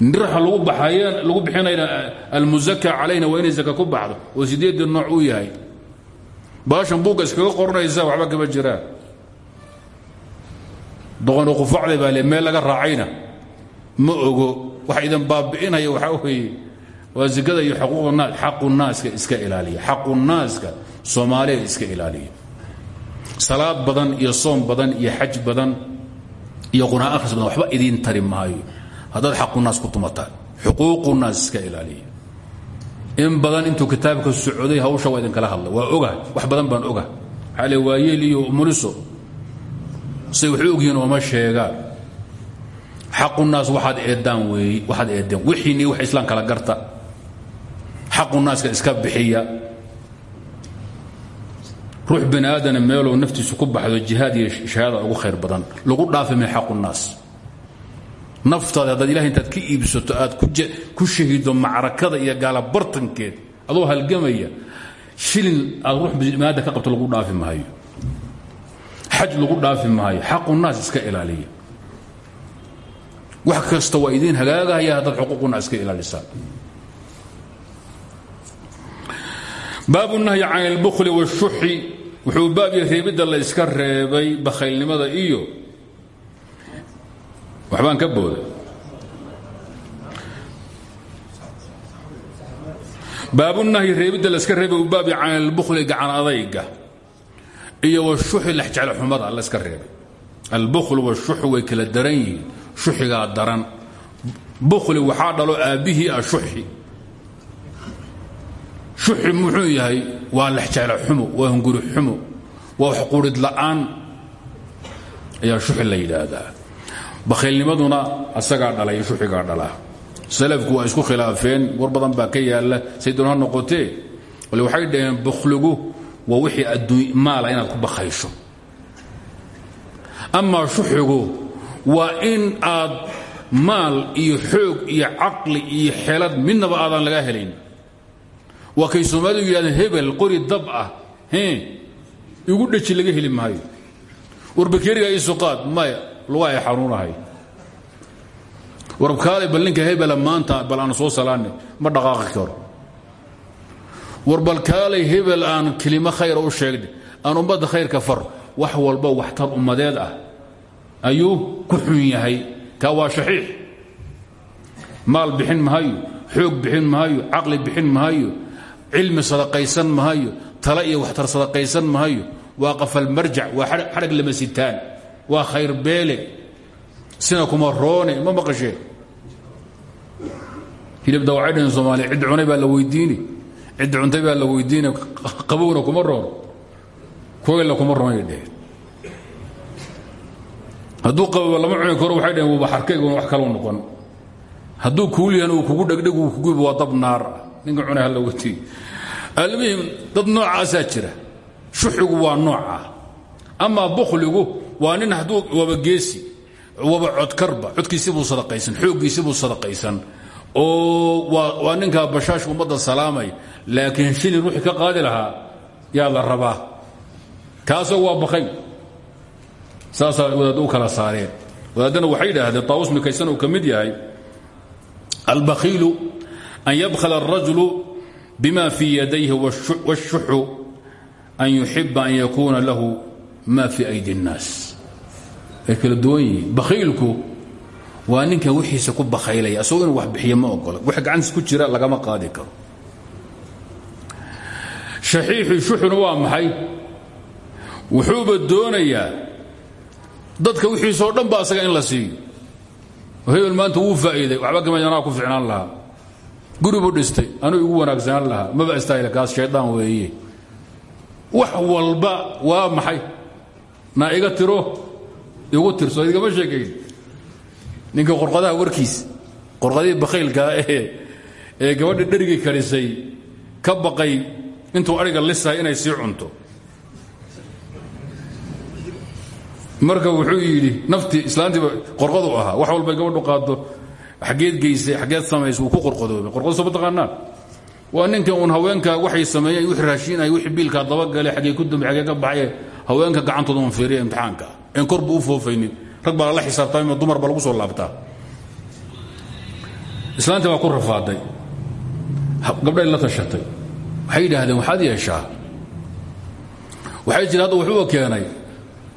Nirxa lagu bixinayna almusaka calayna waa inay zaka ku baxdo. Oo sideedii nooc uu yahay. Baashan buugga iskaga qoranaysa waxba kama jiraan doqoni qufacday baa le meel laga raacayna. Ma ogo wax idan baabi'inaya waxaa weeye waa zikada iyo xuquuqnaas xaqu naaska iska ilaaliya. Xaqu naaska soomaaliya iska ilaaliya. Salaad badan iyo soom badan iyo xaj badan iyo quraan akhris badan waxba idiin tari maayo. Haddaad xaqunaas ku tumataan xuquuqunaas iska ilaaliya. In badan intuu kitaabka socday hawsha waa idinkala hadlay waa ogahay wax badan baan ogahay waxaa le waa yeel iyo muliso say waxu ogyihiin ooma sheegaan xaqunaas waxaad eedaan weeye waxaad eedeen wixiinii wax islaam kala garta. Xaqu naaska iska bixiya ruux bani aadana meeluu naftiisu ku baxdo jihaad iyo shahaada ugu khayr badan. Lagu dhaafi min xaqu naas naftaada haddaad ilahay ka iibsato aad ku shahido macrakada iyo gaala bartankeed adoo halgamaya shilin aad ruux biniaada ka qabto lagu dhaafi maayo. Xaj lagu dhaafi maayo. Xaqu naas iska ilaaliya. Wax kasta waa idiin hagaagahaya haddaad xuquuqu naas iska ilaalisaan baabu nahyi can ilbukhli washuxi wuxuu baab ya reebidda la yska reebay bakhaylnimada iyo waxbaan ka booday. Baabunahyi reebidda layska reebay uu baab ya can ilbukhli gacan adayga iyo washuxi lexjecel xumada la yska reebay. Albukhl washuxu way kala daran yihiin shuxigaa daran. Bukhli waxaa dhalo aabbihii ah shuxi muxuu yahay waa lexjeclo xumo waa hunguri xumo waa wax qurid la'aan ayaa shuxi la yidhaahdaa. Bakhaylnimaduna asagaa dhalay shuxigaa dhalaa. Salafku waa isku khilaafeen war badan baa ka yaalla say doon ha noqotee waxay dhaheen bukhligu waa wixii adduun maala inaad ku bakhaysho amaa shuxigu waa in aad maal iyo xoog iyo caqli iyo xelad midnaba aadan laga helayn waa kay soomaalidu yidhahdeen hebel qori dab ah. Igu dheji laga heli maayo. Warbakeeriga isuqaad maya luga ay xanuunahay. Warbkaalay bal ninka hebela maanta bal aan soo salaane ma dhaqaaqi karo. War balkaalay hebel aan kelimo khayra u sheegna aan ummadda khayrka far wax walba waxtar ummadeed ah. Ayuu ku xun yahay. Kaa waa shaxiix maal bixin mahayo xoog bixin mahayo caqli bixin mahayo cilmi sadaqaysan mahayo tale iyo waxtar sadaqaysan mahayo waa qafalmarjac waa xadhag lama sitaan waa khayr beele. Sina kuma roone ma maqashee hilibda waxay dhaheen soomaaliya ciddi cunay baa la weydiini ciddi cuntay baa la weydiini qabowna kuma roon kuwayla kuma roonay dheheen hadduu qababa lama cuni karo waxay dhaheen wuuba xarkaygun wax kaloo noqon. Hadduu kuulyahan uu kugu dhegdheg uu kugubi waa dab naar. ah ninka cunay halla weydiiy almuhim dad noocaasaa jira. Shuxigu waa nooca. Amaa bukhligu waa nin hadduu waba geesi waba codkarba codkiisibuu sadaqaysan xooggiisibuu sadaqaysan. Oo waa ninkaa bashaashka ummadda salaamay laakiin shilin ruuxii ka qaadi lahaa yaa la rabaa. Kaasoo waa bakay saasaa wadaad u kala saareen. Wadaaddana waxay yidhaahdeen taawus mikaysan uu ka mid yahay albakhiilu an yabkhala الrajulu bima fii yadayhi wالshuxu an yuxiba an yakuuna lahu ma fii aydi الnaas way kala duwan yihiin bakhiilku waa ninka wixiisa ku bakhaylaya asagoo inuu wax bixiyo ma ogola wax gacantiis ku jira lagama qaadi karo shaxiixi shuxuna waa maxay wuxuuba doonayaa dadka wixiisoo dhan ba asaga in la siiyo hebel maanta wuu faa'iiday waxba kama anaa ku ficnaan lahaa guri dhistay. Anuu igu wanaagsanaan lahaa. Maba istaahila kaas shaydaan weeye. Wax walba waa maxay? Naa iga tiro igu tirso igama sheekayn ninka qorqadaha warkiis qorqadihii bakhaylkaa ee ee gabadha dherigii karisay ka baqay intuu adhiga lisahay inay sii cunto. Marka wuxuu yidhi naftii islaantiiba qorqadu ahaa. Wax walbay gabadhu qaado xaggeed geysay xaggeed samaysay wuu ku qorqadoobay qorqadu soo ma taqaanaan waa ninkan uun haweenka waxay sameeyeen wixii raashiinay wixii biilkaa dabagalay xaggee ku dambe xaggee ka baxaye haweenka gacantooda un fiiriya imtixaanka. Een kor buu u foofaynin. Rag baa lala xisaabtamay dumar baa lagu soo laabtaa. Islaantii baa ku rafaaday. Gabdhay la tashatay. Waxay yidhaahdeen waxaad yeeshaa. Waxay jira wuxuu keenay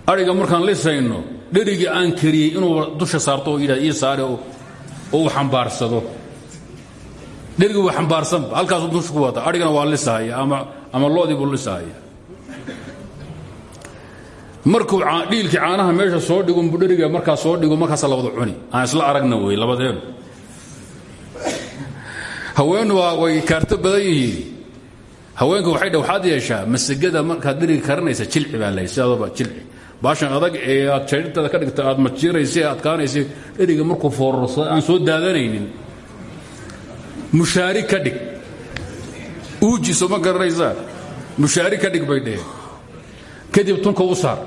adhiga markaan lisayno dherigii aan kariyey inuu dusha saarto oo ii saare uu xambaarsado. Dherigii waa xambaarsanba halkaasuu dusha ku wata adhigana waa lisahaya ama loodii buu lisahaya markuu dhiilkii caanaha meesha soo dhigunbu dheriga markaa soo dhigo markaasa la wada cuni. Aan isla aragna wey labadeenu. Haweennu way kaarto badan yihiin. Haweenka waxay dha waxaad yeeshaa masagada markaad dheriga karanaysa jilci baa lahay sidaadaba jilci baashan adag ee aad jaydhtada ka dhigta aad majiiraysa ee adkaanaysa dheriga markuu foorarso aan soo daadanaynin. Mushaari ka dhig. Uujiso ma garanaysaa? Mushaari ka dhig bay dheheen. Kadib tunka u saar.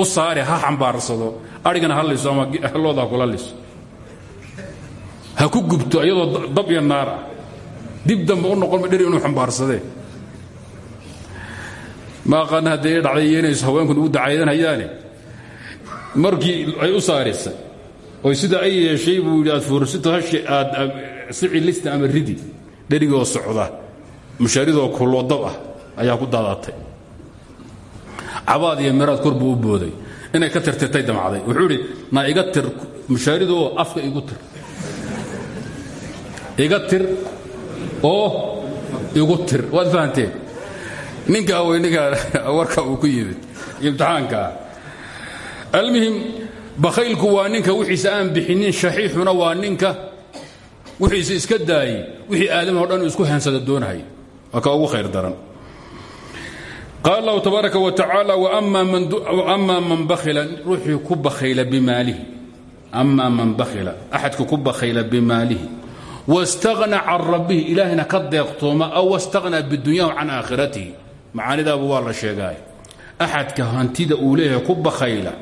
U saare ha xambaarsado. Adhigana ha liso ama looda ha kula liso. Ha ku gubto iyadoo dab iyo naar ah. Dib dambe u noqon ma dheri inuu xambaarsadee ma aqaana haddee dhacday yeynayso haweenkun ugu dacaydanhayaane markii ay u saarisay oy sida ay yeeshay buu yidhi aad fuursito hashi aad sici lista ama ridi dherigoo socda mushaaridoo kuloo dab ah ayaa ku daadatay cabaad iyo miraad kor buu u booday. Inay ka tirtirtay damacday. Wuxuu idhi na iga tir mushaaridoo afka igu tir. Iga tir oo igu tir. Waad fahanteen ninkaa wey ninkaa warka uu ku yimid imtixaankaa almuhim bakhaylku waa ninka wixiisa bixinin shaxiixuna waa ninka wixiisa iska daayey wixii aadamah o dhan isku haansada doonahay. Waa ugu khayr daran. Qaal allahu tabaaraka wa tacaala ama man bakhila ruuxii ku bakhayla bimaalihi. Ama man bakhila axadka ku bakhayla bimaalihi. Wاstagna can rabbihi ilaahayna ka deeqtooma aw wاstagna bidunyahu can aakhiratihi macaanidaaba waa la sheegaay axadka hantida uu leeyahay ku bakhayla.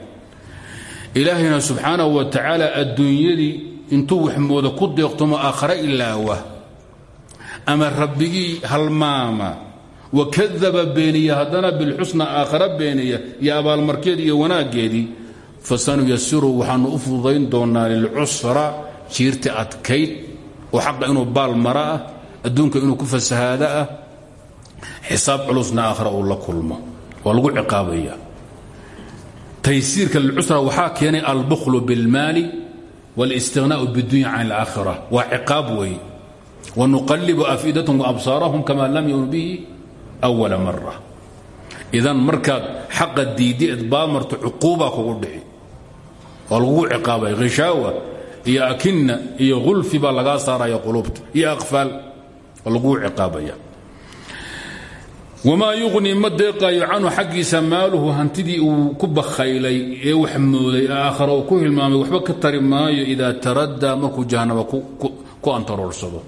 Ilaahayna subxaanahu wa tacaala adduunyadii intuu waxmooda ku deeqtoomo aakhare ilaawa. Ama rabbigii halmaama. Wakadaba beeniya haddana bilxusna aakhare beeniya iyo abaalmarkeed iyo wanaaggeedii fasanuyasiru waxaanu u fududayn doonaa lilcusra jiirta adkayd oo xaqa inuu baal mara ah adduunka inuu ku fasahaada ah xisaab culusna aakhira uu la kulmo waa lagu ciqaabaya taysiirka lilcusra waxaa keenay albukhlu bilmaali wاlاstighnaaءu bاdunya can اlaakhira waa ciqaab weeye wanuqalibu afidatahum waabsaarahum kama lam yakun bihi أwala mara idan markaad xaqa diideed baamarto cuquuba kugu dhici waa lagugu ciqaabaya khishaawa iyo akina iyo hulfi baa lagaa saaraya qulubta iyo aqfaal waa lagugu ciqaabaya wamaa yuqni ma deeqaayo canhu xaggiisa maaluhu hantidii uu ku bakhaylay ee wax mooday aakhara ku hilmaamay waxba ka tari maayo idaa taradaa markuu jahanaba ku antaroorsado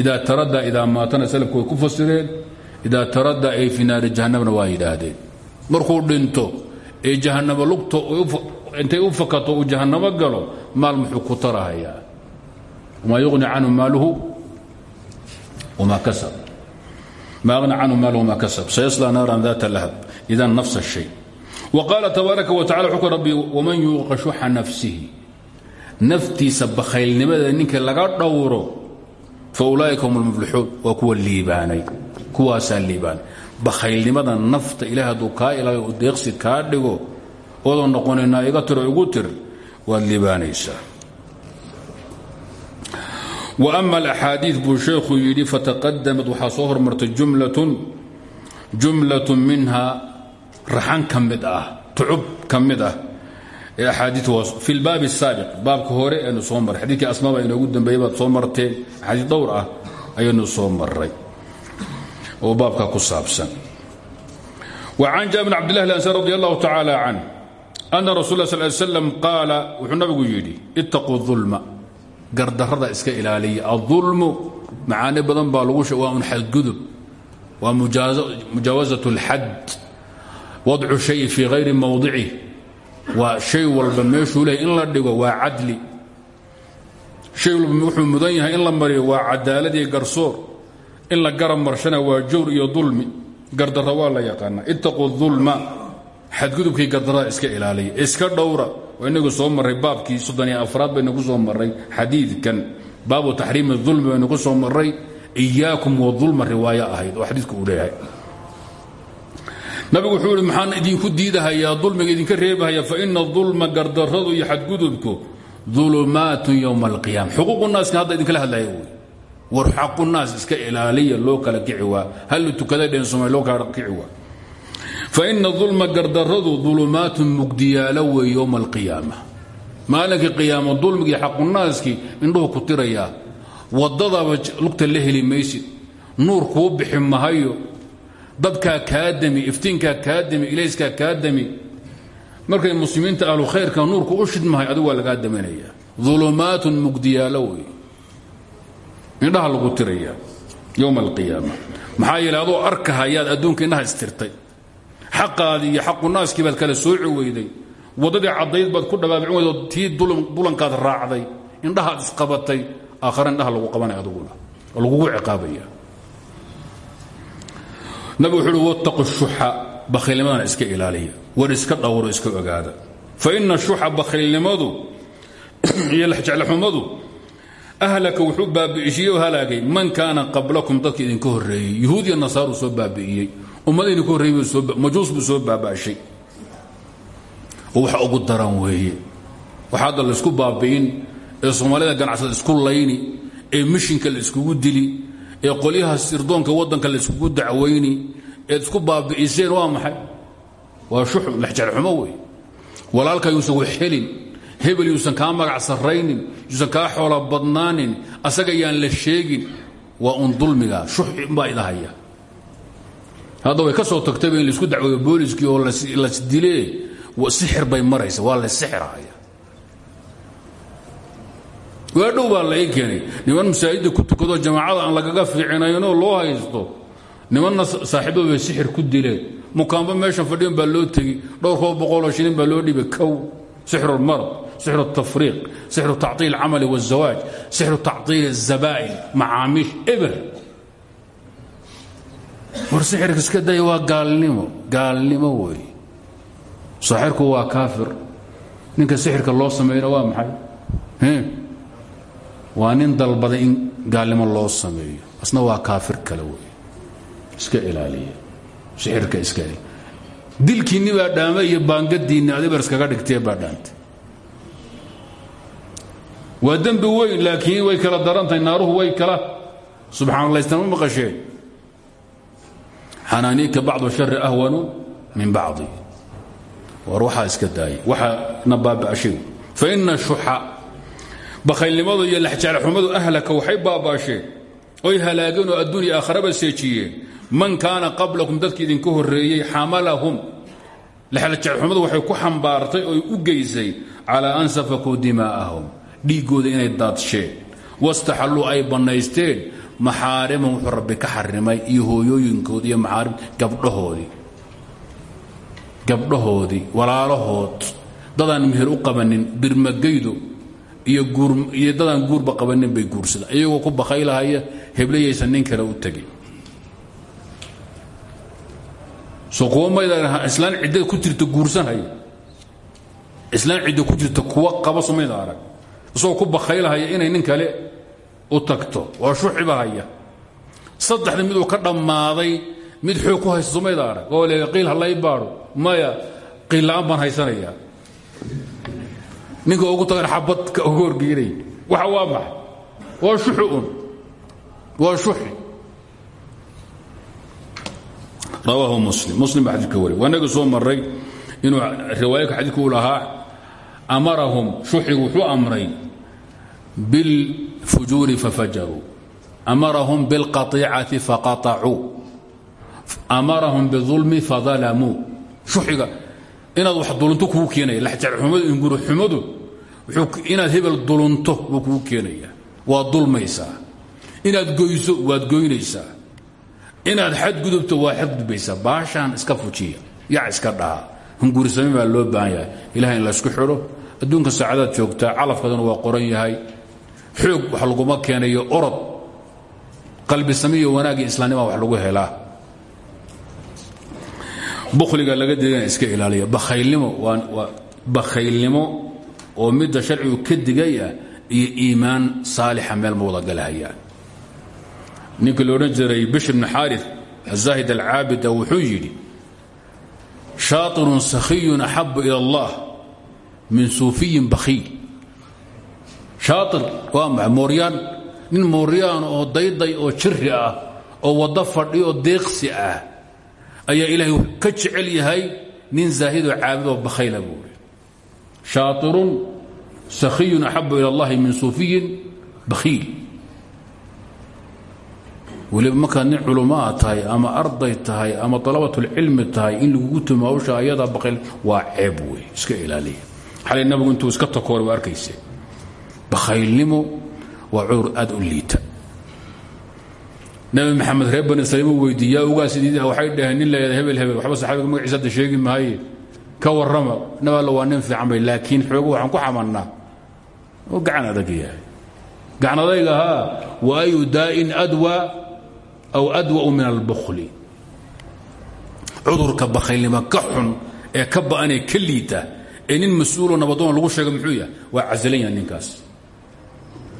idaa taradaa idaa maatana salafku way ku fasireen idaa taradaa ay fi naari jahannamna waa yidhaahdeen markuu dhinto ee jahanamo lugta intay u fakato uu jahannamo galo maal muxuu ku tarahayaa wamaa yuqni canhu maaluhu wamaa kasab ma ana canhu maalahu ma kasab sayasla naaran daata lahab idan nafs shay wqaala tabaaraka wa tacala xukun rabbi waman yuuqa shuxa nafsihi naftiisa bakhaylnimada ninka laga dhowro fa ulaaika hum lmuflixuun waa kuwa liibaanay kuwaasaa liibaan bakhaylnimada nafta ilaah hadduu kaa ilaabay u deeqsi kaa dhigo oodoo noqonin naa iga tiro igu tir waad liibaanaysaa وأma الأxاadiiث buu sheekhu yidhi fataqadamad waxaa soo hormartay jumlaة minha raxan ka mid ah tucub ka mid ah ee axaadii fi اlbaab الsaabiq baabka hore aynu soo marray xadiikii asmaaba inoogu dambeeyey baad soo marteen axaadiis dhowr ah ayaynu soo maray oo baabka ku saabsan وcan jaabir bn cabdالlah الأnsاr radi الlah tacaalى can أna rasul ا sl slam qaala wuxuu nabigu yidhi اtaquu الظulma gardarada iska ilaaliya aلظulmu macaani badan baa lagu waa un xadgudub waa mujaawazaة اlxad wadcu shay fii hayri mowdicih waa shay walba meeshuu lehay in la dhigo waa cadli shay walba wuxuu mudan yahay in la mariyo waa cadaalad iyo garsoor in la garab marshana waa jawr iyo dulmi gardara waa la yaqaana itaquu الظulma xadgudubkii gardarada iska ilaaliya iska dhowra oo inagu soo maray baabkii soddon iyo afraad soo maray xadiidkan. Baabu taxriimi ulmi baynu ku soo maray iyaakum waulma riwaayo ahayd oo xadiidku uu leeyahay. Nabigu wuxuu ihi maxaan idinku diidahayaa dulmiga idinka reebahaya faina ulma gardarradu iyo xadgudubku ulumaatun ywma alqiyaama. Xuquuqu naaska hadda idinkala hadlaya wey war xaqu naas iska ilaaliya loo kala kici waa. Hallu tukada dheen somalia loo kala kici faina ulma gardaradu ulumaatun mugdiyaalo wey ywma alqiyaama. Maalinkii qiyaamo dulmigii xaqunaaskii indhuhu ku tirayaa wadadaba lugta la heli maysid nuur kuu bixi mahayo dabkaa kaa dami iftiinkaa kaa dami ilayskaa kaa dami. Markay muslimiinta ahlu khayrka nuurku u shidmahay adigu waa lagaa daminaya ulumaatun mugdiyaalo wey indhaha lagu tirayaa yowma alqiyaama. Maxaa xaqaadii iyo xaqu naaskii baad kala sooci weyday waddadii caddayd baad ku dhabaabicin weydo tii dulankaad raacday. Indhahaad isqabatay. Aakhare indhaha lagu qabanaya aduguna oo lagugu ciqaabaya. Nabigu wuxu uhi wattaqu shuxa. Bakhiilnimadana iska ilaaliya. War iska dhowro iska ogaada. Fa ina shuxa bakhiilnimadu iyo lexjeclexumadu ahlaka wuxuu baabi'ishiye oo man kaana qablakum dadka idinka horreeyey. Yuhuud iyo nasaaruu soo baabi'iyey ummada idinka horreeyey majuus buu soo baaba'shay oo waxa ugu daran weeye. Waxa hadda laysku baabi'in ee soomaalida ganacsada isku layni ee mishinka la dili ee qolyaha sirdoonka waddanka la iskugu dacwayni isku baabi'iseen waa maxay? Waa shuxu lexjeclxumo wey walaalka yuusan wax hebel yuusan kaa magac sarraynin yuusan xoola badnaanin asaga la sheegin. Waa un dulmiga shux baa idahaya hadda way ka soo tagtayba in la isku dacwooyo booliskii oo lasdilee sixir bay maraysa waa la sixirahaya waadhow baa la ii niman masaajidda ku tukadoo jamaacada aan lagaga fiicinaynoo loo haysto nimanna saaxiibada bay sixir ku dileen mukaanba meeshan fadhiyan baa loo tegi dhowrkoo boqoloo shilin baa loo dhibay kow. Sixru almarad sixru altafriiq sixru tactiil alcamali waazawaaj sixru tactiil azaba'il macaamiish eber war sixirka iska daya waa gaalnimo gaalnimo wey saaxirku waa kaafir. Ninka sixirka loo sameeyna waa maxay? Waa nin dalbaday in gaalnimo loo sameeyo. Asna waa kaafir kale wey iska ilaaliya. Sixirka iska dilkiinni baa dhaama iyo baangadiinni adibar iskaga dhigtee baa dhaantay. Waa dembi weyn laakiin way kala darantahay naaruhu way kala subxaan allah istama maqasheen xanaaniika bacdu shari ahwanu min bacdi. War waxaa iska daaya waxaa na baaba'ashay fa ina shuxa bakhaylnimadu iyo laxjaalxumadu ahlaka waxay baabaasheen oy halaageen oo adduunya aakharaba seejiyeen. Man kaana qablakum dadki idinka horreeyey xamalahum. Laxjaalxumadu waxay ku xambaartay oy u geysay calaa an safakuu dimaa'ahum dhiiggooda inay daadsheen. Wastaxalluu ay bannaysteen maxaariman wuxuu rabbi ka xarimay iyo hooyooyinkoodi iyo maxaarim gabdhahoodii. Gabdhahoodii walaalahood. Dadaan meher u qabanin birmagaydo iyo iyo dadaan guurba qabanin bay guursadaan iyagoo ku bakhaylahaya heblayaysan nin kale u tegin soo kuwa mayda islaan ciddada ku jirta guursanhaya islaan cidda ku jirta kuwa qaba somayda arag. Isagoo ku bakhaylahaya inay nin kale u tagto. Waa shuxiba haya. Saddexda miduu ka dhammaaday mid xoog ku haysta somayda arag oo le qiil halay baadho maya qiil la'aan baan haysanaya ninka ugu tagan xabad ka uga horgeynay waxa waa maxay? Waa shuxi un. Waa shuxi rawaahu muslim. Muslim baa xadiidka wariy waa naga soo maray inuu riwaayaka xadiidku u lahaa amarahum shuxigu wuxuu amray bilfujuuri fafajaruu amarahum bilqaطicati faqaطacuu amarahum biظulmi fadalamuu shuxiga inaad wax dulunto kuu keenaya laxjarxumadu inguruxumadu inaad hebel dulunto wuu kuu keenaya waad dulmaysaa inaad goyso waad goynaysaa inaad xadgudubto waad xadgudbaysaa baashaan iska fujiya yac iska dhaha hungurisami baa loo baahan yahay ilahay in laysku xidho adduunka saacadaad joogtaa calafkaduna waa qoran yahay xoog wax laguma keenayo orod qalbisamiyo wanaagii islaamnima wax lagu helaa. Bukhliga laga digana iska ilaaliya bakhaylnimo waa bakhaylnimo oo midda sharcigu ka digay ah iyo iimaan saalixa meel ma wada galahayaan. Ninkii bishr bn xaari azaahid alcaabida wuxuu yidhi shaaطirun sakhiyun ila اllah min suufiyin bakhiil shaair waa mooryaan nin mooryaan oo dayday oo jiri ah oo waddo fadhi deeqsi ah ayaa ilaahay ka jecel yahay nin zaahidoo caabidoo bakhayla buuri shaairun sakhiyun axabu ila اllahi min suufiyin bakhiil. Weliba markaad nin culamaa tahay ama arday tahay ama alabatulcilmi tahay in lagugu tumo hawsha ayadaa bakhayl waa ceeb wey iska ilaaliya. Xalay nabigu intuu iska bakhaylnimo waa cudur aad u liita nabi maxamed reer bani saliim u weydiiyaa ugaasidiid waxay dhaheen nin leeyahay hebel hebel waxba saxaabiga magaciisa hadda sheegi maaye ka warrama nabi alla waa nin fiican bay laakiin xoogo waxaan ku xamannaa oo gacan adag yahay gacan adayga haa wa ayu daa'in adwa aw adwa'u min albukli cudurka bakhaylnimo ka xun ee ka ba'anee ka liita ee nin mas'uuloo nabadoon lagu sheega muxuu yahay waa casilan yaha ninkaas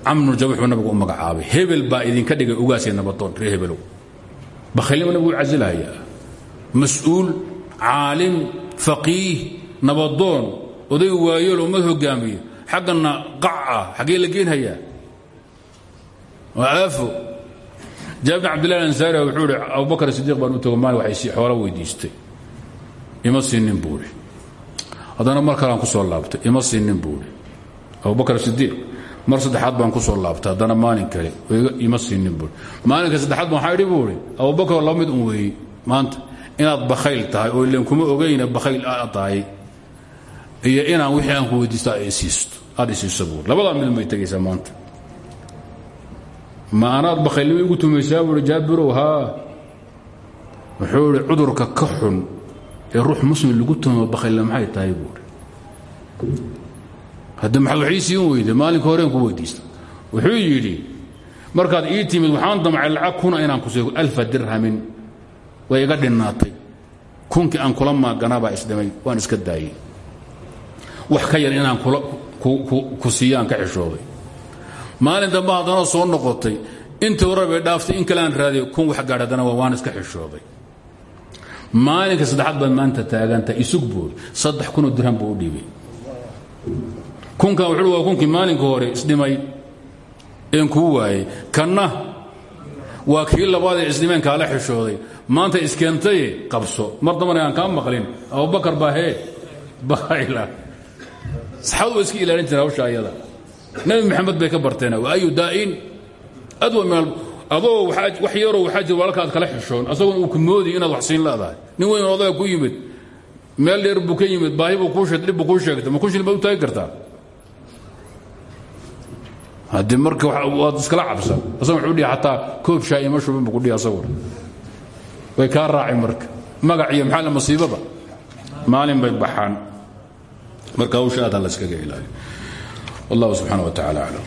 camnuljamuux buu nabigu u magacaabay. Hebel baa idinka dhigay ugaasee nabadoon reer hebelow. Bakhaylnimo nabigu u casilahayaa mas'uul caalim faqiih nabadoon oday waayeel oo mad hogaamiyo xaggana qaca xaggee la geenhayaa. Waa aafo. Jaabir bin cabdillahi ansaari wuxuu ihi abubakar sidiiq baan u tago maalin waxay xoolo weydiistay. Ima siinin buuhi haddana mar kalean ku soo laabtay ima siinin buuhi abubakar sidiiq mar saddexaad baan ku soo laabtay haddana maalin kale ima siinin buui maalinka saddexaad baan waxaa idhi buuhi abubakar laba mid un weeyey maanta inaad bakhayl tahay oo ilan kuma ogayna bakhayl aad tahay iyo inaan wixii aan ku weydiisto aad isiiso buui labadaa mid may tegaysaa maanta. Ma anaad bakhaylnimo tumaysaa buui jaabirow haa. Wuxuu cudurka ka xun ee ruux muslim lagu tumo bakhaylnimo maxay tahay buui hadda maxaad wax ii siin weyde maalinka horeen ku weydiista wuxuu yidhi markaad ii timid waxaan damcay lacag kuna inaan ku seego alfa dirhamin. Way iga dhinnaatay. Kunkii aan kula maaganaabaa isdhimay waan iska daayey wax ka yar inaan ku siiyaan ka xishooday maalin dambe haddana soo noqotay intii horabay dhaaftay in kale aan raadiyo kun wax gaadh waan iska xishooday maalinka saddexaad baad maanta taagantahay isug saddex kunoo dirham buu dhiibay kunkan wuxuu waa kunkii maalinka hore isdhimay. Een kuu waayey. Kanna waa kii labaad ee isdhimeen xishooday maanta iskeentaye qabso. Mar dambana aan kaa maqlin. Abubakar baa hee. Bahayla saxaabadu iska ilaalin jireen hawsha ayada. Maxamed bay ka barteen wa ayu daa'in adwa min adoo wax yaroo waxaa jira walaalka kala xishoon asagoon uu ku moodi inaad wax siin leedahay. Nin weyn odaga ku yimid. Meel dheer buu baahi buu kuu sheegtay buu kuu sheegtay. Ma kun shilin baad u taagi haddii marka waad iskala cabsan asagon wuxuu dhihi xataa koob shaa ima shubin ku dhihi asaguna way kaa raaci marka. Magac iyo maxaa la masiibada maalin bay baxaan. Marka hawsha aad ha la iskaga ilaaliyo wallahu subxaana wa tacala aclam